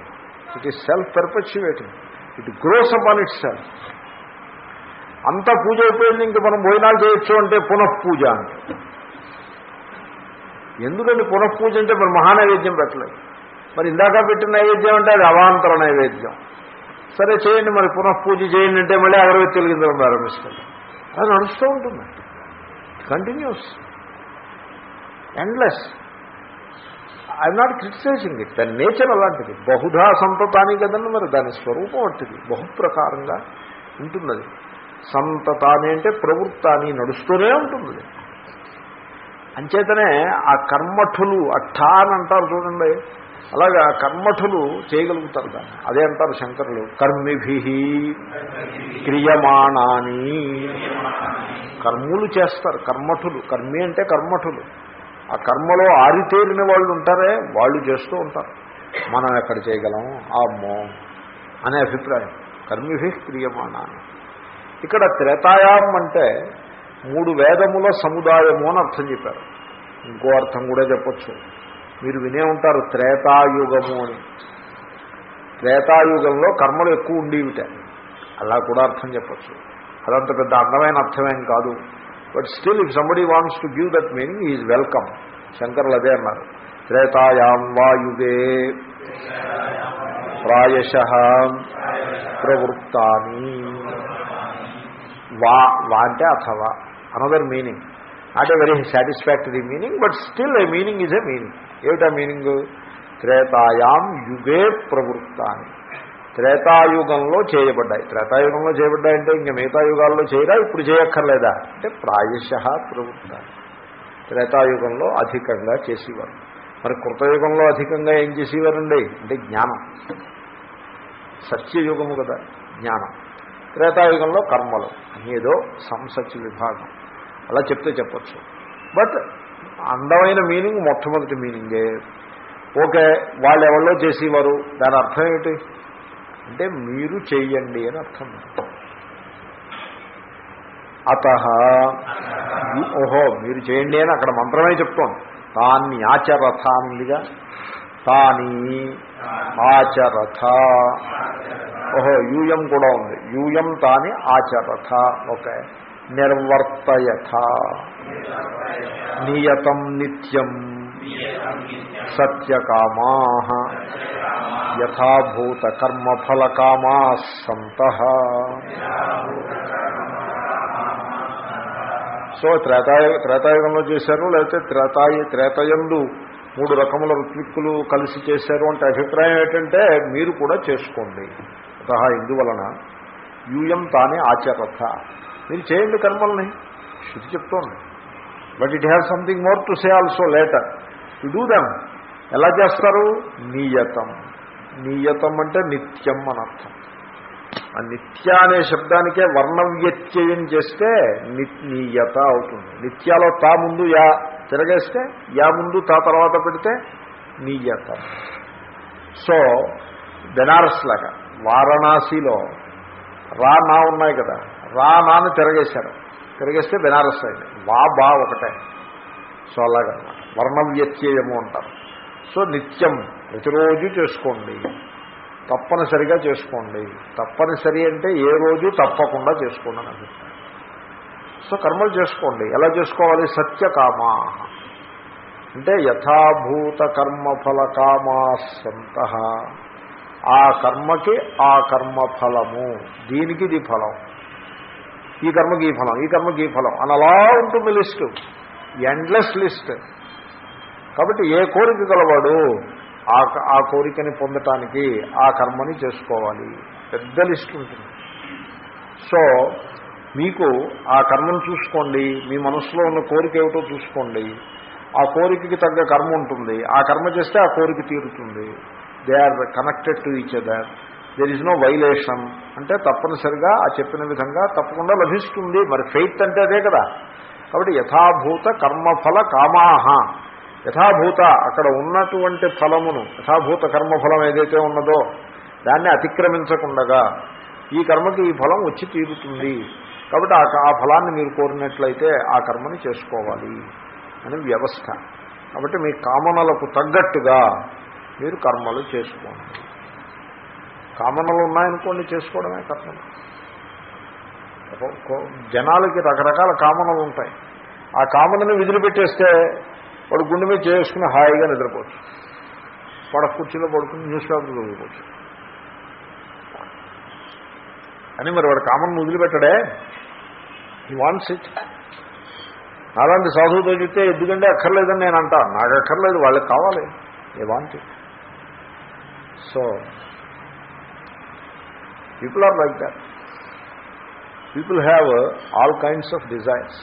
it is self perpetuating it grows upon itself అంతా పూజ అయిపోయింది ఇంకా మనం భోజనాలు చేయొచ్చు అంటే పునఃపూజ అంటే. ఎందుకంటే పునఃపూజ అంటే మరి మహానైవేద్యం పెట్టలేదు. మరి ఇందాక పెట్టిన నైవేద్యం అంటే అది అవాంతర నైవేద్యం. సరే చేయండి మరి పునఃపూజ చేయండి అంటే మళ్ళీ అగరవత్తులు కింద ప్రారంభిస్తారు. అలా నడుస్తూ ఉంటుంది. Continuous endless I'm not criticising it దాని నేచర్ అలాంటిది. బహుధా సంతతాని కదండి మరి దాని స్వరూపం అట్టిది. బహుప్రకారంగా ఉంటున్నది. సంతతాని అంటే ప్రవృత్తాని నడుస్తూనే ఉంటుంది. అంచేతనే ఆ కర్మఠులు అట్టా అని అంటారు చూడండి. అలాగా కర్మఠులు చేయగలుగుతారు దాన్ని. అదే అంటారు శంకరులు కర్మిభి క్రియమాణాని. కర్ములు చేస్తారు కర్మఠులు. కర్మి అంటే కర్మఠులు. ఆ కర్మలో ఆరితేరిన వాళ్ళు ఉంటారే వాళ్ళు చేస్తూ ఉంటారు. మనం ఎక్కడ చేయగలం? అమ్మో అనే అభిప్రాయం. కర్మిభి క్రియమాణాన్ని ఇక్కడ త్రేతాయాం అంటే మూడు వేదముల సముదాయము అని అర్థం చెప్పారు. ఇంకో అర్థం కూడా చెప్పచ్చు. మీరు వినే ఉంటారు త్రేతాయుగము అని. త్రేతాయుగంలో కర్మలు ఎక్కువ ఉండేవిట. అలా కూడా అర్థం చెప్పచ్చు. అదంత పెద్ద అందమైన అర్థమేం కాదు. But still if somebody wants to give that meaning is welcome శంకర్లు అదే అన్నారు. త్రేతాయాం వా యుగే ప్రాయశ ప్రవృత్తాని వా వా అంటే అథవా. Another meaning not a very satisfactory meaning but still a meaning is a meaning ఏమిటా మీనింగ్? త్రేతాయాం యుగే ప్రవృత్తాన్ని త్రేతాయుగంలో చేయబడ్డాయి. త్రేతాయుగంలో చేయబడ్డాయి అంటే ఇంక మిగతా యుగాల్లో చేయరా? ఇప్పుడు చేయక్కర్లేదా? అంటే ప్రాయశ ప్రవృత్తాన్ని త్రేతాయుగంలో అధికంగా చేసేవారు. మరి కృతయుగంలో అధికంగా ఏం చేసేవారండి? అంటే జ్ఞానం. సత్యయుగము కదా జ్ఞానం. త్రేతాయుగంలో కర్మలు. అని ఏదో సంసత్య విభాగం. అలా చెప్తే చెప్పచ్చు. బట్ అందమైన మీనింగ్ మొట్టమొదటి మీనింగే. ఓకే వాళ్ళు ఎవరిలో చేసేవారు? దాని అర్థం ఏమిటి? అంటే మీరు చెయ్యండి అని అర్థం. అత ఓహో మీరు చేయండి అని అక్కడ మంత్రమే చెప్తోంది. తాన్ని ఆచరథ అనిగా తాని ఆచరథ. ఓహో యూయం కూడా ఉంది. యూయం తాని ఆచరథ. ఓకే. నిర్వర్తయథ. నియతం నిత్యం సత్యకామా యథాభూత కర్మఫలకామా సంత సో త్రేతాయ త్రేతాయుగంలో చేశారు లేకపోతే త్రేతాయి త్రేతయందు మూడు రకముల ఋత్విక్కులు కలిసి చేశారు అంటే అభిప్రాయం ఏంటంటే మీరు కూడా చేసుకోండి. అత ఇందువలన యూయం తానే ఆచరథ మీరు చేయండి కర్మల్ని. శృతి చెప్తోంది. But it have something more to say also later to do them ఎలా చేస్తారు? నియతం. నియతం అంటే నిత్యం అని అర్థం. ఆ నిత్య అనే శబ్దానికే వర్ణవ్యత్యయం చేస్తే నియత అవుతుంది. నిత్యాలో తా ముందు యా తిరగేస్తే యా ముందు తా తర్వాత పెడితే నియత. సో బెనారస్ లాగా వారణాసిలో రా నా ఉన్నాయి కదా. రా తిరగేశారు. తిరగేస్తే బెనారస్ అయింది వా బా ఒకటే. సో అలాగనమాట వర్ణవ్యత్యయము అంటారు. సో నిత్యం ప్రతిరోజు చేసుకోండి. తప్పనిసరిగా చేసుకోండి. తప్పనిసరి అంటే ఏ రోజు తప్పకుండా చేసుకోండి అని అభిప్రాయం. సో కర్మలు చేసుకోండి. ఎలా చేసుకోవాలి? సత్యకామా. అంటే యథాభూత కర్మఫల కామా సంత ఆ కర్మకి ఆ కర్మఫలము. దీనికి ఇది ఫలం. ఈ కర్మకి ఈ ఫలం ఈ కర్మకి ఈ ఫలం అని అలా ఉంటుంది లిస్టు. Endless list. కాబట్టి ఏ కోరిక గలవాడు ఆ ఆ కోరికని పొందటానికి ఆ కర్మని చేసుకోవాలి. పెద్ద లిస్ట్ ఉంటుంది. సో మీకు ఆ కర్మను చూసుకోండి మీ మనసులో ఉన్న కోరిక ఏమిటో చూసుకోండి. ఆ కోరికకి తగ్గ కర్మ ఉంటుంది. ఆ కర్మ చేస్తే ఆ కోరిక తీరుతుంది. They are connected to each other there is no violation అంటే తప్పనిసరిగా ఆ చెప్పిన విధంగా తప్పకుండా లభిస్తుంది. మరి ఫెయిత్ అంటే అదే కదా. కాబట్టి యథాభూత కర్మఫల కామాహ. యథాభూత అక్కడ ఉన్నటువంటి ఫలమును యథాభూత కర్మఫలం ఏదైతే ఉన్నదో దాన్ని అతిక్రమించకుండగా ఈ కర్మకి ఈ ఫలం వచ్చి తీరుతుంది. కాబట్టి ఆ ఫలాన్ని మీరు కోరినట్లయితే ఆ కర్మని చేసుకోవాలి అని వ్యవస్థ. కాబట్టి మీ కామనలకు తగ్గట్టుగా మీరు కర్మలు చేసుకోండి. కామనలు ఉన్నాయనుకోండి చేసుకోవడమే కర్మలు జనాలకి రకరకాల కామనలు ఉంటాయి. ఆ కామనని విదిలిపెట్టేస్తే వాడు గుండె మీద చేసుకుని హాయిగా నిద్రపోవచ్చు. పడ కుర్చీలో పడుకుని న్యూస్ పేపర్ చదువుకోవచ్చు. అని మరి వాడు కామన్ వదిలిపెట్టడే? ఈ వాంట్స్ ఇట్ అలాంటి సాధువుతో చెప్తే ఎందుకంటే అక్కర్లేదని నేను అంటా. నాకు అక్కర్లేదు వాళ్ళకి కావాలి. They want it so people are like that people have all kinds of desires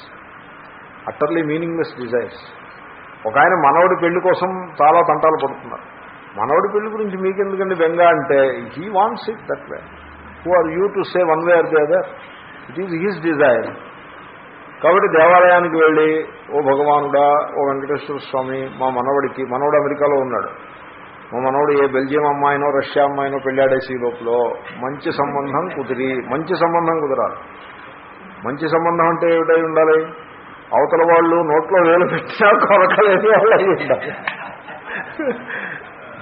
utterly meaningless desires ఒక ఆయన మనవడి పెళ్ళి కోసం చాలా తంటాలు పడుతున్నారు. మనవడి పెళ్ళి గురించి మీకెందుకండి బెంగ అంటే he wants it that way who are you to say one way or the other it is his desire కాబట్టి దేవాలయానికి వెళ్ళి ఓ భగవానుడా ఓ వెంకటేశ్వర స్వామి మా మనవడికి మనవడు అమెరికాలో ఉన్నాడు. మా మనవడు ఏ బెల్జియం అమ్మాయినో రష్యా అమ్మాయినో పెళ్ళాడేసి లోపల మంచి సంబంధం కుదిరి మంచి సంబంధం కుదరాలి. మంచి సంబంధం అంటే ఏమిటై ఉండాలి? అవతల వాళ్ళు నోట్లో వేలు పెట్టినా కొరకలేని వాళ్ళు అయి ఉండాలి.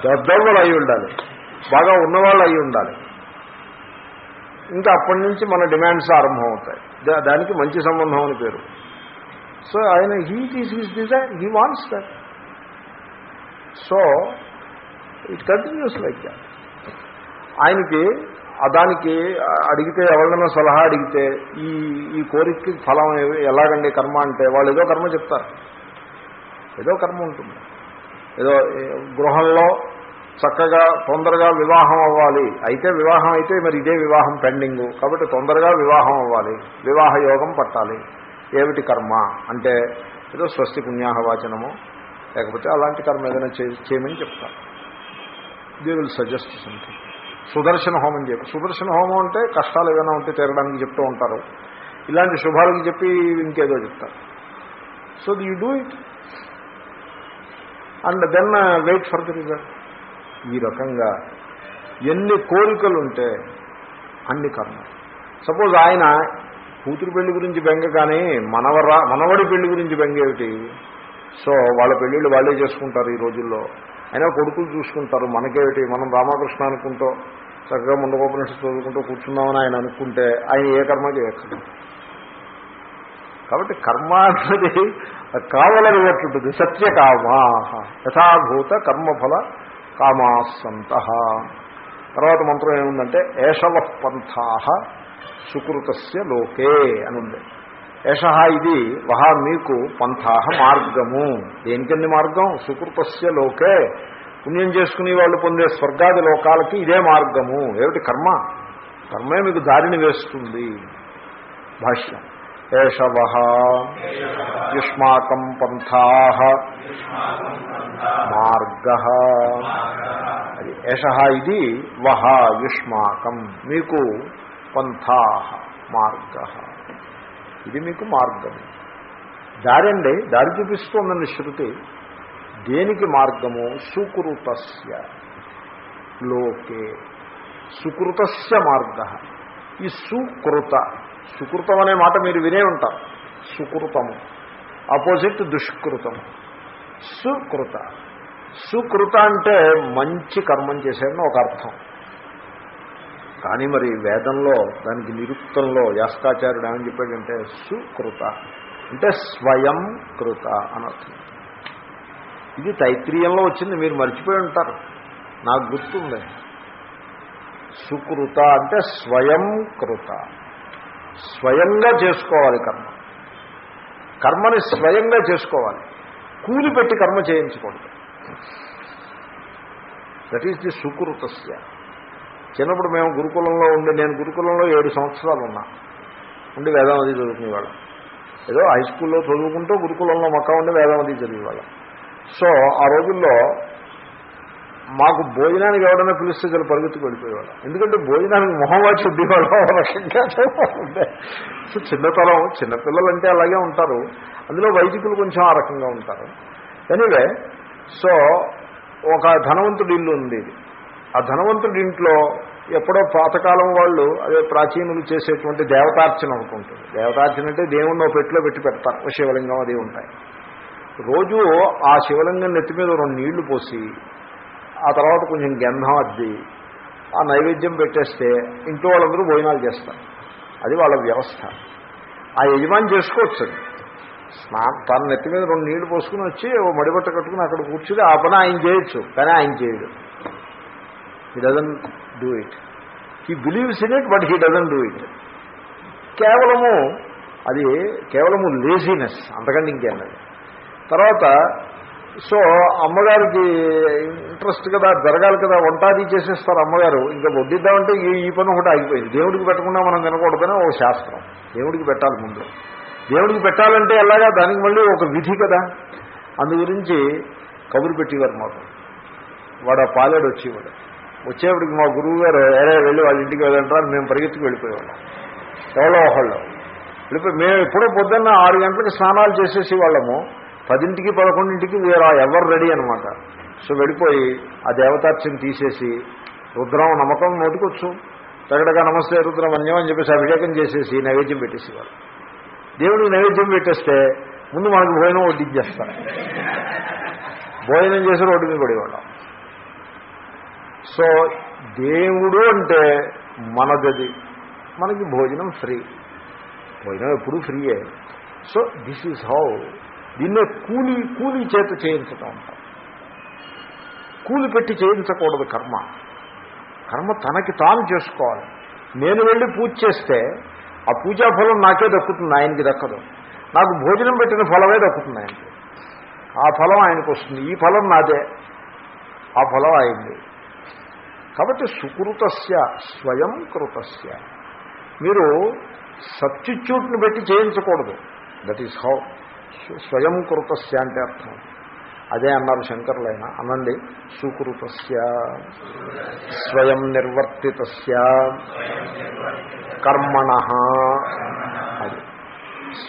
దద్దమ్మలు అయి ఉండాలి. బాగా ఉన్నవాళ్ళు అయి ఉండాలి. ఇంకా అప్పటి నుంచి మన డిమాండ్స్ ఆరంభం అవుతాయి దానికి మంచి సంబంధం అని పేరు. సో ఆయన he is his desire he wants that so it continues like that ఆయనకి దానికి అడిగితే ఎవరినైనా సలహా అడిగితే ఈ ఈ కోరికకి ఫలం ఎలాగండి కర్మ అంటే వాళ్ళు ఏదో కర్మ చెప్తారు. ఏదో కర్మ ఉంటుంది. ఏదో గృహంలో చక్కగా తొందరగా వివాహం అవ్వాలి. అయితే వివాహం అయితే మరి ఇదే వివాహం పెండింగ్. కాబట్టి తొందరగా వివాహం అవ్వాలి. వివాహ యోగం పట్టాలి. ఏమిటి కర్మ అంటే ఏదో స్వస్తి పుణ్యాహవాచనము లేకపోతే అలాంటి కర్మ ఏదైనా చేయమని చెప్తారు. దే విల్ సజెస్ట్ సంథింగ్ సుదర్శన హోమం చెప్పి సుదర్శన హోమం అంటే కష్టాలు ఏమైనా ఉంటే తీరడానికి చెప్తూ ఉంటారు ఇలాంటి శుభాలకి చెప్పి ఇంకేదో చెప్తారు so you do it and then wait for the result ఈ రకంగా ఎన్ని కోరికలు ఉంటే అన్ని కర్మ సపోజ్ ఆయన కూతురు పెళ్ళి గురించి బెంగ కానీ మనవరా మనవడి పెళ్ళి గురించి బెంగ ఏమిటి? సో వాళ్ళ పెళ్ళిళ్ళు వాళ్ళే చేసుకుంటారు ఈ రోజుల్లో. అయినా కొడుకులు చూసుకుంటారు. మనకేమిటి? మనం రామకృష్ణ అనుకుంటూ చక్కగా ముండకోపనిషత్తు చదువుకుంటూ కూర్చున్నామని ఆయన అనుకుంటే ఆయన ఏ కర్మ చేయొచ్చు? కాబట్టి కర్మ అన్నది కావలని ఉంటుంది సత్యకామా. యథాభూత కర్మఫల కామాసంత. తర్వాత మంత్రం ఏముందంటే ఏషవ పంథా సుకృతస్య లోకే అని ఉంది ఏష ఇది వహా మీకు పంథాహ మార్గము. దేనికండి మార్గం? సుకృతస్య లోకే. పుణ్యం చేసుకునే వాళ్ళు పొందే స్వర్గాది లోకాలకి ఇదే మార్గము. ఏమిటి కర్మ? కర్మే మీకు దారిని వేస్తుంది. భాష్యం. ఏషవ యుష్మాకం పంథా మార్గ. అది ఏష ఇది వహ యుష్మాకం. మీకు పంథా మార్గ. ఇది మీకు మార్గం. దారండి దారి చూపిస్తోందండి శృతి దేనికి మార్గము? సుకృతస్య లోకే. సుకృతస్య మార్గ. ఈ సుకృత సుకృతం అనే మాట మీరు వినే ఉంటారు. సుకృతము. ఆపోజిట్ దుష్కృతము సుకృత. సుకృత అంటే మంచి కర్మం చేసేదని ఒక అర్థం. కానీ మరి వేదంలో దానికి నిరుక్తంలో యాస్కాచార్యుడు ఏమని చెప్పాడంటే సుకృత. అంటే స్వయం కృత అని ఇది తైత్రీయంలో వచ్చింది మీరు మర్చిపోయి ఉంటారు. నాకు గుర్తుంది. సుకృత అంటే స్వయం కృత. స్వయంగా చేసుకోవాలి కర్మ. కర్మని స్వయంగా చేసుకోవాలి. కూలి పెట్టి కర్మ చేయించకూడదు. దట్ ఈస్ ది సుకృతస్య. చిన్నప్పుడు మేము గురుకులంలో ఉండి నేను గురుకులంలో ఏడు సంవత్సరాలు ఉన్నా. ఉండి వేదావతి చదువుకునేవాళ్ళం. ఏదో హై స్కూల్లో చదువుకుంటూ గురుకులంలో మొక్క ఉండి వేదావతి చదివేవాళ్ళం. సో ఆ రోజుల్లో మాకు భోజనానికి ఎవడన్నా పిలిస్తే చాలా పరిగెత్తుకు వెళ్ళిపోయేవాళ్ళం ఎందుకంటే భోజనానికి మొహవాచి ఉండేవాళ్ళం రకంగా సో చిన్నతరం చిన్నపిల్లలు అంటే అలాగే ఉంటారు. అందులో వైదికులు కొంచెం ఆ రకంగా ఉంటారు. ఎనివే సో ఒక ధనవంతుడి ఇల్లు ఉంది ఇది ఆ ధనవంతుడి ఇంట్లో ఎప్పుడో పాతకాలం వాళ్ళు అదే ప్రాచీనులు చేసేటువంటి దేవతార్చన ఒకటి ఉంటుంది. దేవతార్చన అంటే దేవుణ్ణి ఒక పెట్టిలో పెట్టి పెడతారు. ఓ శివలింగం అది ఉంటాయి. రోజు ఆ శివలింగం నెత్తి మీద రెండు నీళ్ళు పోసి ఆ తర్వాత కొంచెం గంధం అద్ది ఆ నైవేద్యం పెట్టేస్తే ఇంట్లో వాళ్ళందరూ భోజనాలు చేస్తారు. అది వాళ్ళ వ్యవస్థ. ఆ యజమాని చేసుకోవచ్చు స్నా తన నెత్తి మీద రెండు నీళ్ళు పోసుకుని వచ్చి ఓ మడిబట్ట కట్టుకుని అక్కడ కూర్చుని ఆ పని ఆయన చేయొచ్చు. కానీ ఆయన చేయడు. He doesn't do it he believes in it but he doesn't do it కేవలము అది కేవలము లేజినెస్ అంతకంటే ఇంకేం లేదు. తర్వాత సో అమ్మగారికి ఇంట్రెస్ట్ కదా జరగాలి కదా వంట అది చేసేస్తారు అమ్మగారు. ఇంకా వడ్డిద్దామంటే ఈ ఈ పని ఒకటి ఆగిపోయింది. దేవుడికి పెట్టకుండా మనం తినకూడదని ఒక శాస్త్రం. దేవుడికి పెట్టాలి ముందు. దేవుడికి పెట్టాలంటే ఎలాగా? దానికి మళ్ళీ ఒక విధి కదా. అందు గురించి కబురు పెట్టేవారు మాకు. వాడు ఆ పాలేడు వచ్చేవాడు. వచ్చేప్పటికి మా గురువు గారు వేరే వెళ్ళి వాళ్ళ ఇంటికి వెళ్ళంటారు మేము పరిగెత్తుకు వెళ్ళిపోయేవాళ్ళం. ఎవరో ఒకళ్ళు. వెళ్ళిపోయి మేము ఎప్పుడో పొద్దున్న ఆరు గంటలకు స్నానాలు చేసేసి వాళ్ళము. పదింటికి పదకొండింటికి వీరు ఎవరు రెడీ అనమాట సో వెళ్ళిపోయి ఆ దేవతార్చన తీసేసి రుద్రం నమ్మకం నోటికొచ్చు. తగడగా నమస్తే రుద్రం అన్యం అని చెప్పేసి అభిషేకం చేసేసి నైవేద్యం పెట్టేసేవారు. దేవుడికి నైవేద్యం పెట్టేస్తే ముందు మనకు భోజనం వడ్డించేస్తారు. భోజనం చేసి రోడ్డు మీద పడేవాళ్ళం. సో దేవుడు అంటే మనదది మనకి భోజనం ఫ్రీ. భోజనం ఎప్పుడు ఫ్రీయే. సో దిస్ ఈజ్ హౌ దీన్నే కూలి కూలి చేత చేయించటం అంటాం కూలి పెట్టి చేయించకూడదు కర్మ. కర్మ తనకి తాను చేసుకోవాలి. నేను వెళ్ళి పూజ చేస్తే ఆ పూజా ఫలం నాకే దక్కుతుంది ఆయనకి దక్కదు. నాకు భోజనం పెట్టిన ఫలమే దక్కుతుంది ఆయనకి. ఆ ఫలం ఆయనకు వస్తుంది ఈ ఫలం నాదే. ఆ ఫలం ఆయనది. కాబట్టి సుకృతస్య స్వయం కృతస్య. మీరు సబ్స్టిట్యూట్ని పెట్టి చేయించకూడదు. దట్ ఈస్ హౌ స్వయం కృతస్య అంటే అర్థం. అదే అన్నారు శంకర్లైన అనండి సుకృతస్య స్వయం నిర్వర్తితస్య కర్మణ. అది.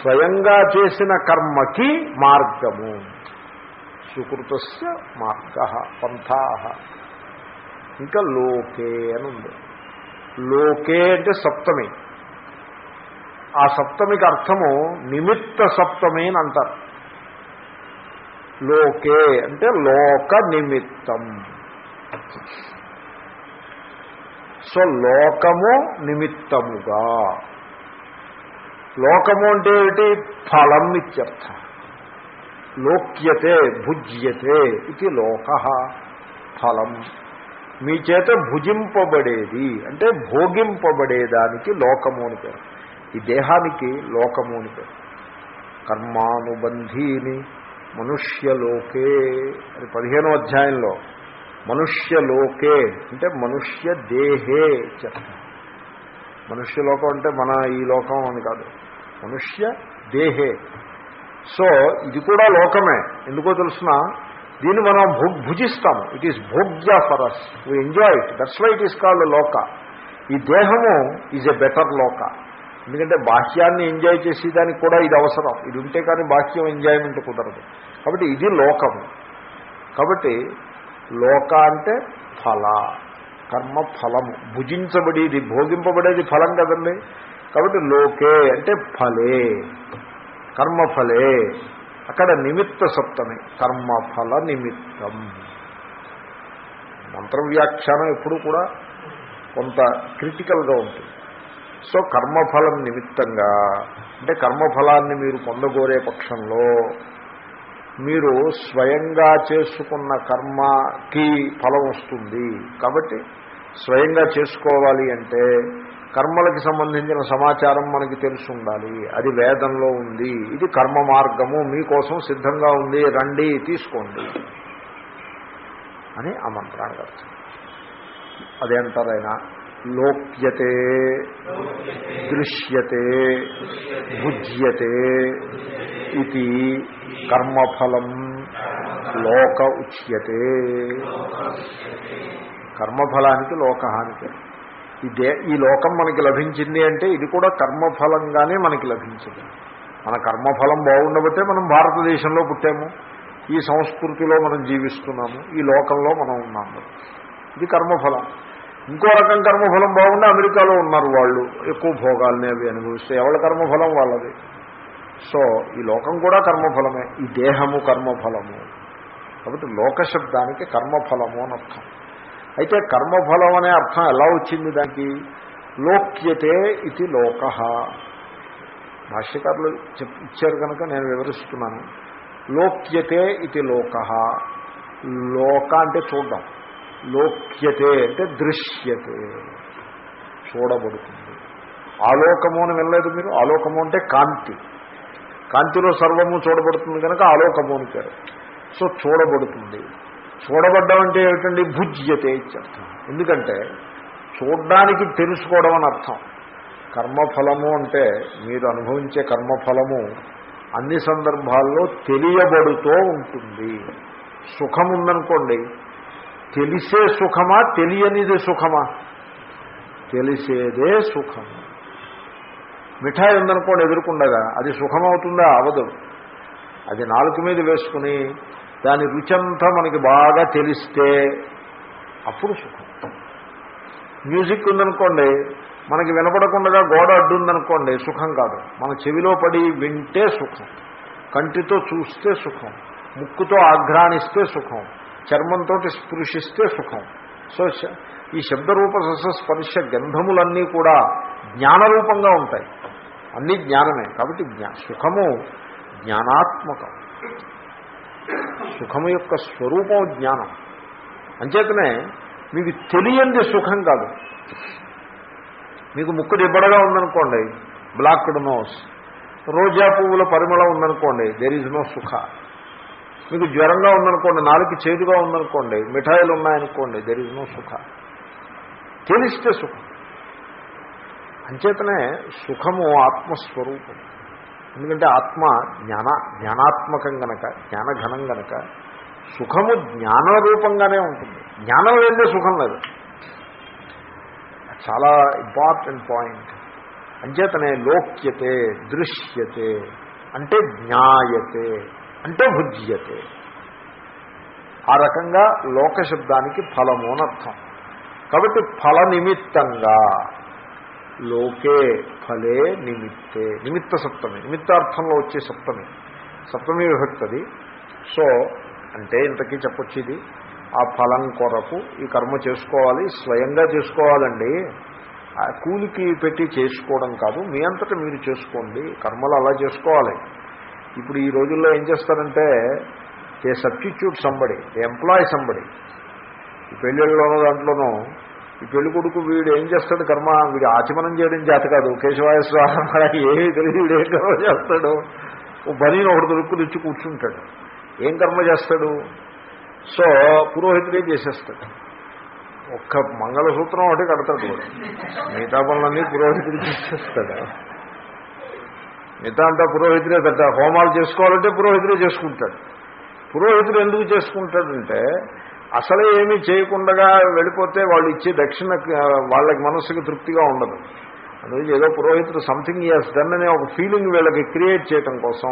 స్వయంగా చేసిన కర్మకి మార్గము. సుకృతస్య మార్గ పంథా. ఇంకా లోకే అని ఉంది. లోకే అంటే సప్తమి. ఆ సప్తమికి అర్థము నిమిత్త సప్తమి అని అంటారు. లోకే అంటే లోక నిమిత్తం. సో లోకము నిమిత్తముగా. లోకము అంటే ఏమిటి? ఫలం ఇత్యర్థ. లోక్యతే భుజ్యతే ఇది లోక ఫలం. మీ చేత భుజింపబడేది అంటే భోగింపబడేదానికి లోకము అని పేరు. ఈ దేహానికి లోకము అని పేరు. కర్మానుబంధీని మనుష్యలోకే అది పదిహేనో అధ్యాయంలో మనుష్యలోకే అంటే మనుష్య దేహే చెప్త మనుష్యలోకం అంటే మన ఈ లోకం అని కాదు. మనుష్య దేహే. సో ఇది కూడా లోకమే. ఎందుకో తెలుసిన దీన్ని మనం భు భుజిస్తాము. It is భోగ్య for us we enjoy it that's why it is called లోక ఈ దేహము ఈజ్ ఎ బెటర్ లోక ఎందుకంటే బాహ్యాన్ని ఎంజాయ్ చేసేదానికి కూడా ఇది అవసరం. ఇది ఉంటే కానీ బాహ్యం ఎంజాయ్మెంట్ కుదరదు. కాబట్టి ఇది లోకము. కాబట్టి లోక అంటే ఫల. కర్మ ఫలము. భుజించబడేది భోగింపబడేది ఫలం కదండి? కాబట్టి లోకే అంటే ఫలే. కర్మఫలే అక్కడ నిమిత్త సప్తమి కర్మఫల నిమిత్తం. మంత్రవ్యాఖ్యానం ఎప్పుడు కూడా కొంత క్రిటికల్గా ఉంటుంది. సో కర్మఫలం నిమిత్తంగా అంటే కర్మఫలాన్ని మీరు పొందగోరే పక్షంలో మీరు స్వయంగా చేసుకున్న కర్మకి ఫలం వస్తుంది. కాబట్టి స్వయంగా చేసుకోవాలి అంటే కర్మలకి సంబంధించిన సమాచారం మనకి తెలిసి ఉండాలి. అది వేదంలో ఉంది. ఇది కర్మ మార్గము. మీకోసం సిద్ధంగా ఉంది. రండి తీసుకోండి అని ఆ మంత్రానికి అర్థం. లోక్యతే దృశ్యతే భుజ్యతే ఇది కర్మఫలం. లోక ఉచ్యతే. కర్మఫలానికి లోకానికి ఇదే ఈ లోకం మనకి లభించింది అంటే ఇది కూడా కర్మఫలంగానే మనకి లభించింది. మన కర్మఫలం బాగుండబట్టే మనం భారతదేశంలో పుట్టాము. ఈ సంస్కృతిలో మనం జీవిస్తున్నాము. ఈ లోకంలో మనం ఉన్నాము. ఇది కర్మఫలం. ఇంకో రకం కర్మఫలం బాగుండి అమెరికాలో ఉన్నారు వాళ్ళు. ఎక్కువ భోగాల్ని అవి అనుభవిస్తే ఎవరి కర్మఫలం వాళ్ళది? సో ఈ లోకం కూడా కర్మఫలమే. ఈ దేహము కర్మఫలము. కాబట్టి లోకశబ్దానికి కర్మఫలము అని అర్థం. అయితే కర్మఫలం అనే అర్థం ఎలా వచ్చింది దానికి? లోక్యతే ఇది లోక. భాష్యకారులు చెప్ ఇచ్చారు కనుక నేను వివరిస్తున్నాను. లోక్యతే ఇది లోక. లోక అంటే చూడడం. లోక్యతే అంటే దృశ్యతే. చూడబడుతుంది. ఆలోకము అని వినలేదు మీరు? ఆలోకము అంటే కాంతి. కాంతిలో సర్వము చూడబడుతుంది కనుక ఆలోకము అని పేరు. సో చూడబడుతుంది. చూడబడ్డం అంటే ఏమిటండి? భుజ్యతే ఇత్యర్థం. ఎందుకంటే చూడ్డానికి తెలుసుకోవడం అని అర్థం. కర్మఫలము అంటే మీరు అనుభవించే కర్మఫలము అన్ని సందర్భాల్లో తెలియబడుతూ ఉంటుంది. సుఖం ఉందనుకోండి తెలిసే సుఖమా? తెలియనిది సుఖమా? తెలిసేదే సుఖం. మిఠాయి ఉందనుకోండి ఎదుర్కొండగా. అది సుఖమవుతుందా? అవదు. అది నాలుగు మీద వేసుకుని దాని రుచంతా మనకి బాగా తెలిస్తే అప్పుడు సుఖం. మ్యూజిక్ ఉందనుకోండి మనకి వినపడకుండా గోడ అడ్డుందనుకోండి సుఖం కాదు. మన చెవిలో పడి వింటే సుఖం. కంటితో చూస్తే సుఖం. ముక్కుతో ఆఘ్రాణిస్తే సుఖం. చర్మంతో స్పృశిస్తే సుఖం. సో ఈ శబ్దరూప స్పర్శ గంధములన్నీ కూడా జ్ఞానరూపంగా ఉంటాయి. అన్నీ జ్ఞానమే. కాబట్టి జ్ఞా సుఖము జ్ఞానాత్మకం. సుఖము యొక్క స్వరూపం జ్ఞానం. అంచేతనే మీకు తెలియంది సుఖం కాదు. మీకు ముక్కు దిబ్బడగా ఉందనుకోండి బ్లాక్డ్ నోస్ రోజా పువ్వుల పరిమళం ఉందనుకోండి దేర్ ఈజ్ నో సుఖ. మీకు జ్వరంగా ఉందనుకోండి నాలుగు చేదుగా ఉందనుకోండి మిఠాయిలు ఉన్నాయనుకోండి దెర్ ఈజ్ నో సుఖ. తెలిస్తే సుఖం. అంచేతనే సుఖము ఆత్మస్వరూపం. ఎందుకంటే ఆత్మ జ్ఞాన జ్ఞానాత్మకం గనక జ్ఞానఘనం గనక సుఖము జ్ఞానరూపంగానే ఉంటుంది. జ్ఞానం లేదే సుఖం లేదు. చాలా ఇంపార్టెంట్ పాయింట్. అంచేతనే లోక్యతే దృశ్యతే అంటే జ్ఞాయతే అంటే భుజ్యతే ఆ రకంగా లోకశబ్దానికి ఫలము అర్థం. కాబట్టి ఫల నిమిత్తంగా లోకే ఫలే నిమిత్తే. నిమిత్త సప్తమి. నిమిత్తార్థంలో వచ్చే సప్తమి. సప్తమి విభక్తది. సో అంటే ఇంతకీ చెప్పొచ్చు ఇది ఆ ఫలం కొరకు ఈ కర్మ చేసుకోవాలి స్వయంగా చేసుకోవాలండి. ఆ కూలికి పెట్టి చేసుకోవడం కాదు మీ అంతటా మీరు చేసుకోండి కర్మలు అలా చేసుకోవాలి. ఇప్పుడు ఈ రోజుల్లో ఏం చేస్తారంటే a substitute somebody employ somebody. ఈ పెళ్ళిళ్ళలోనూ దాంట్లోనూ ఈ పెళ్ళి కొడుకు వీడు ఏం చేస్తాడు? కర్మ. వీడు ఆచమనం చేయడం చేత కాదు. కేశవాయస్వామి ఏమీ తెలియదు వీడు ఏం కర్మ చేస్తాడు. ఓ బనీని ఒకటి దొరుకు తెచ్చి కూర్చుంటాడు. ఏం కర్మ చేస్తాడు? సో పురోహితుడే చేసేస్తాడు. ఒక్క మంగళసూత్రం ఒకటి కడతాడు మిగతా పనులన్నీ పురోహితుడు చేసేస్తాడు. మిగతా అంతా పురోహితుడే పెద్ద హోమాలు చేసుకోవాలంటే పురోహితుడే చేసుకుంటాడు. పురోహితుడు ఎందుకు చేసుకుంటాడంటే అసలే ఏమీ చేయకుండా వెళ్ళిపోతే వాళ్ళు ఇచ్చే దక్షిణ వాళ్ళకి మనస్సుకి తృప్తిగా ఉండదు. అందుకే ఏదో పురోహితుడు సంథింగ్ ఇయర్స్ దన్ అనే ఒక ఫీలింగ్ వీళ్ళకి క్రియేట్ చేయటం కోసం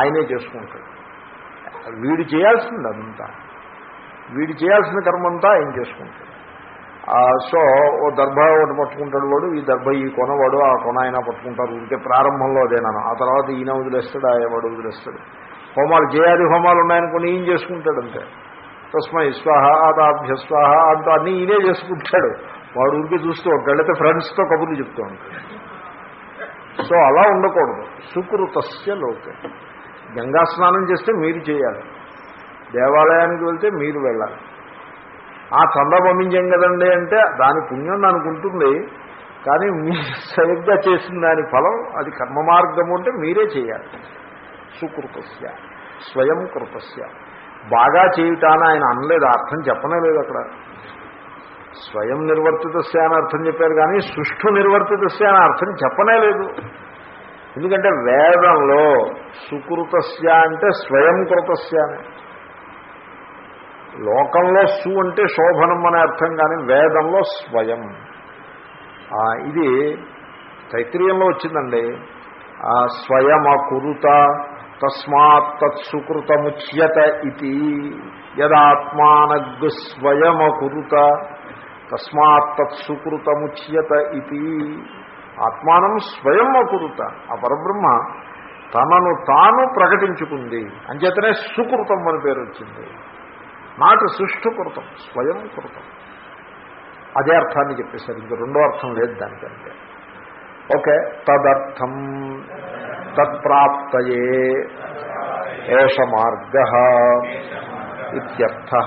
ఆయనే చేసుకుంటాడు. వీడు చేయాల్సింది అదంతా. వీడు చేయాల్సిన కర్మంతా ఆయన చేసుకుంటాడు. సో ఓ దర్భ ఒకటి పట్టుకుంటాడు వాడు ఈ దర్భ ఈ కొనవాడు ఆ కొన ఆయన పట్టుకుంటారు. ఇంకే ప్రారంభంలో అదేనాను ఆ తర్వాత ఈయన వదిలేస్తాడు ఆ వాడు వదిలేస్తాడు. హోమాలు చేయాలి హోమాలు ఉన్నాయనుకుని ఈయన చేసుకుంటాడు అంతే. తస్మై స్వాహ ఆదాభ్య స్వాహ అంత అన్నీ ఈయనే చేసుకుంటాడు. వాడు ఊరికి చూస్తూ ఉంటాడు. ఫ్రెండ్స్తో కబుర్లు చెప్తూ ఉంటాడు. సో అలా ఉండకూడదు. సుకృతస్య లోకే. గంగా స్నానం చేస్తే మీరు చేయాలి. దేవాలయానికి వెళ్తే మీరు వెళ్ళాలి. ఆ చంద పంపించాం కదండి అంటే దాని పుణ్యం అనుకుంటుంది ఉంటుంది. కానీ మీరు సరిగ్గా చేసిన దాని ఫలం అది కర్మ మార్గము అంటే మీరే చేయాలి. సుకృతస్య. స్వయం కృతస్య. బాగా చేయటాన ఆయన అనలేదు అర్థం చెప్పనే లేదు అక్కడ. స్వయం నిర్వర్తితస్య అని అర్థం చెప్పారు కానీ సుష్ఠు నిర్వర్తితస్య అని అర్థం చెప్పనే లేదు. ఎందుకంటే వేదంలో సుకృతస్య అంటే స్వయం కృతస్య అని. లోకంలో సు అంటే శోభనం అనే అర్థం కానీ వేదంలో స్వయం. ఇది తైత్రీయంలో వచ్చిందండి. స్వయం కురుత తస్మాత్ తత్సుకృతముచ్యత ఇది. యదాత్మానగ్ స్వయమకురుత. తస్మాత్ తత్సుకృతముచ్యత ఇది. ఆత్మానం స్వయం అకురుత ఆ పరబ్రహ్మ తనను తాను ప్రకటించుకుంది. అంచేతనే సుకృతం అని పేరు వచ్చింది నాట్ సుష్ఠుకృతం స్వయం కృతం అదే అర్థాన్ని చెప్పేశారు. ఇంక రెండో అర్థం లేదు దానికంటే. ఓకే తదర్థం. తత్ప్రాప్తయే. ఏష మార్గ ఇత్యర్థ.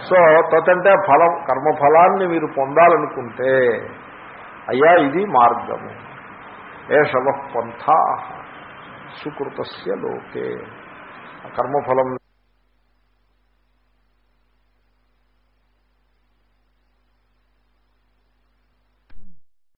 సో తతంటే ఫలం కర్మఫలాన్ని మీరు పొందాలనుకుంటే అయ్యా ఇది మార్గము. ఏషవ పంథా. సుకృతస్య లోకే. కర్మఫలం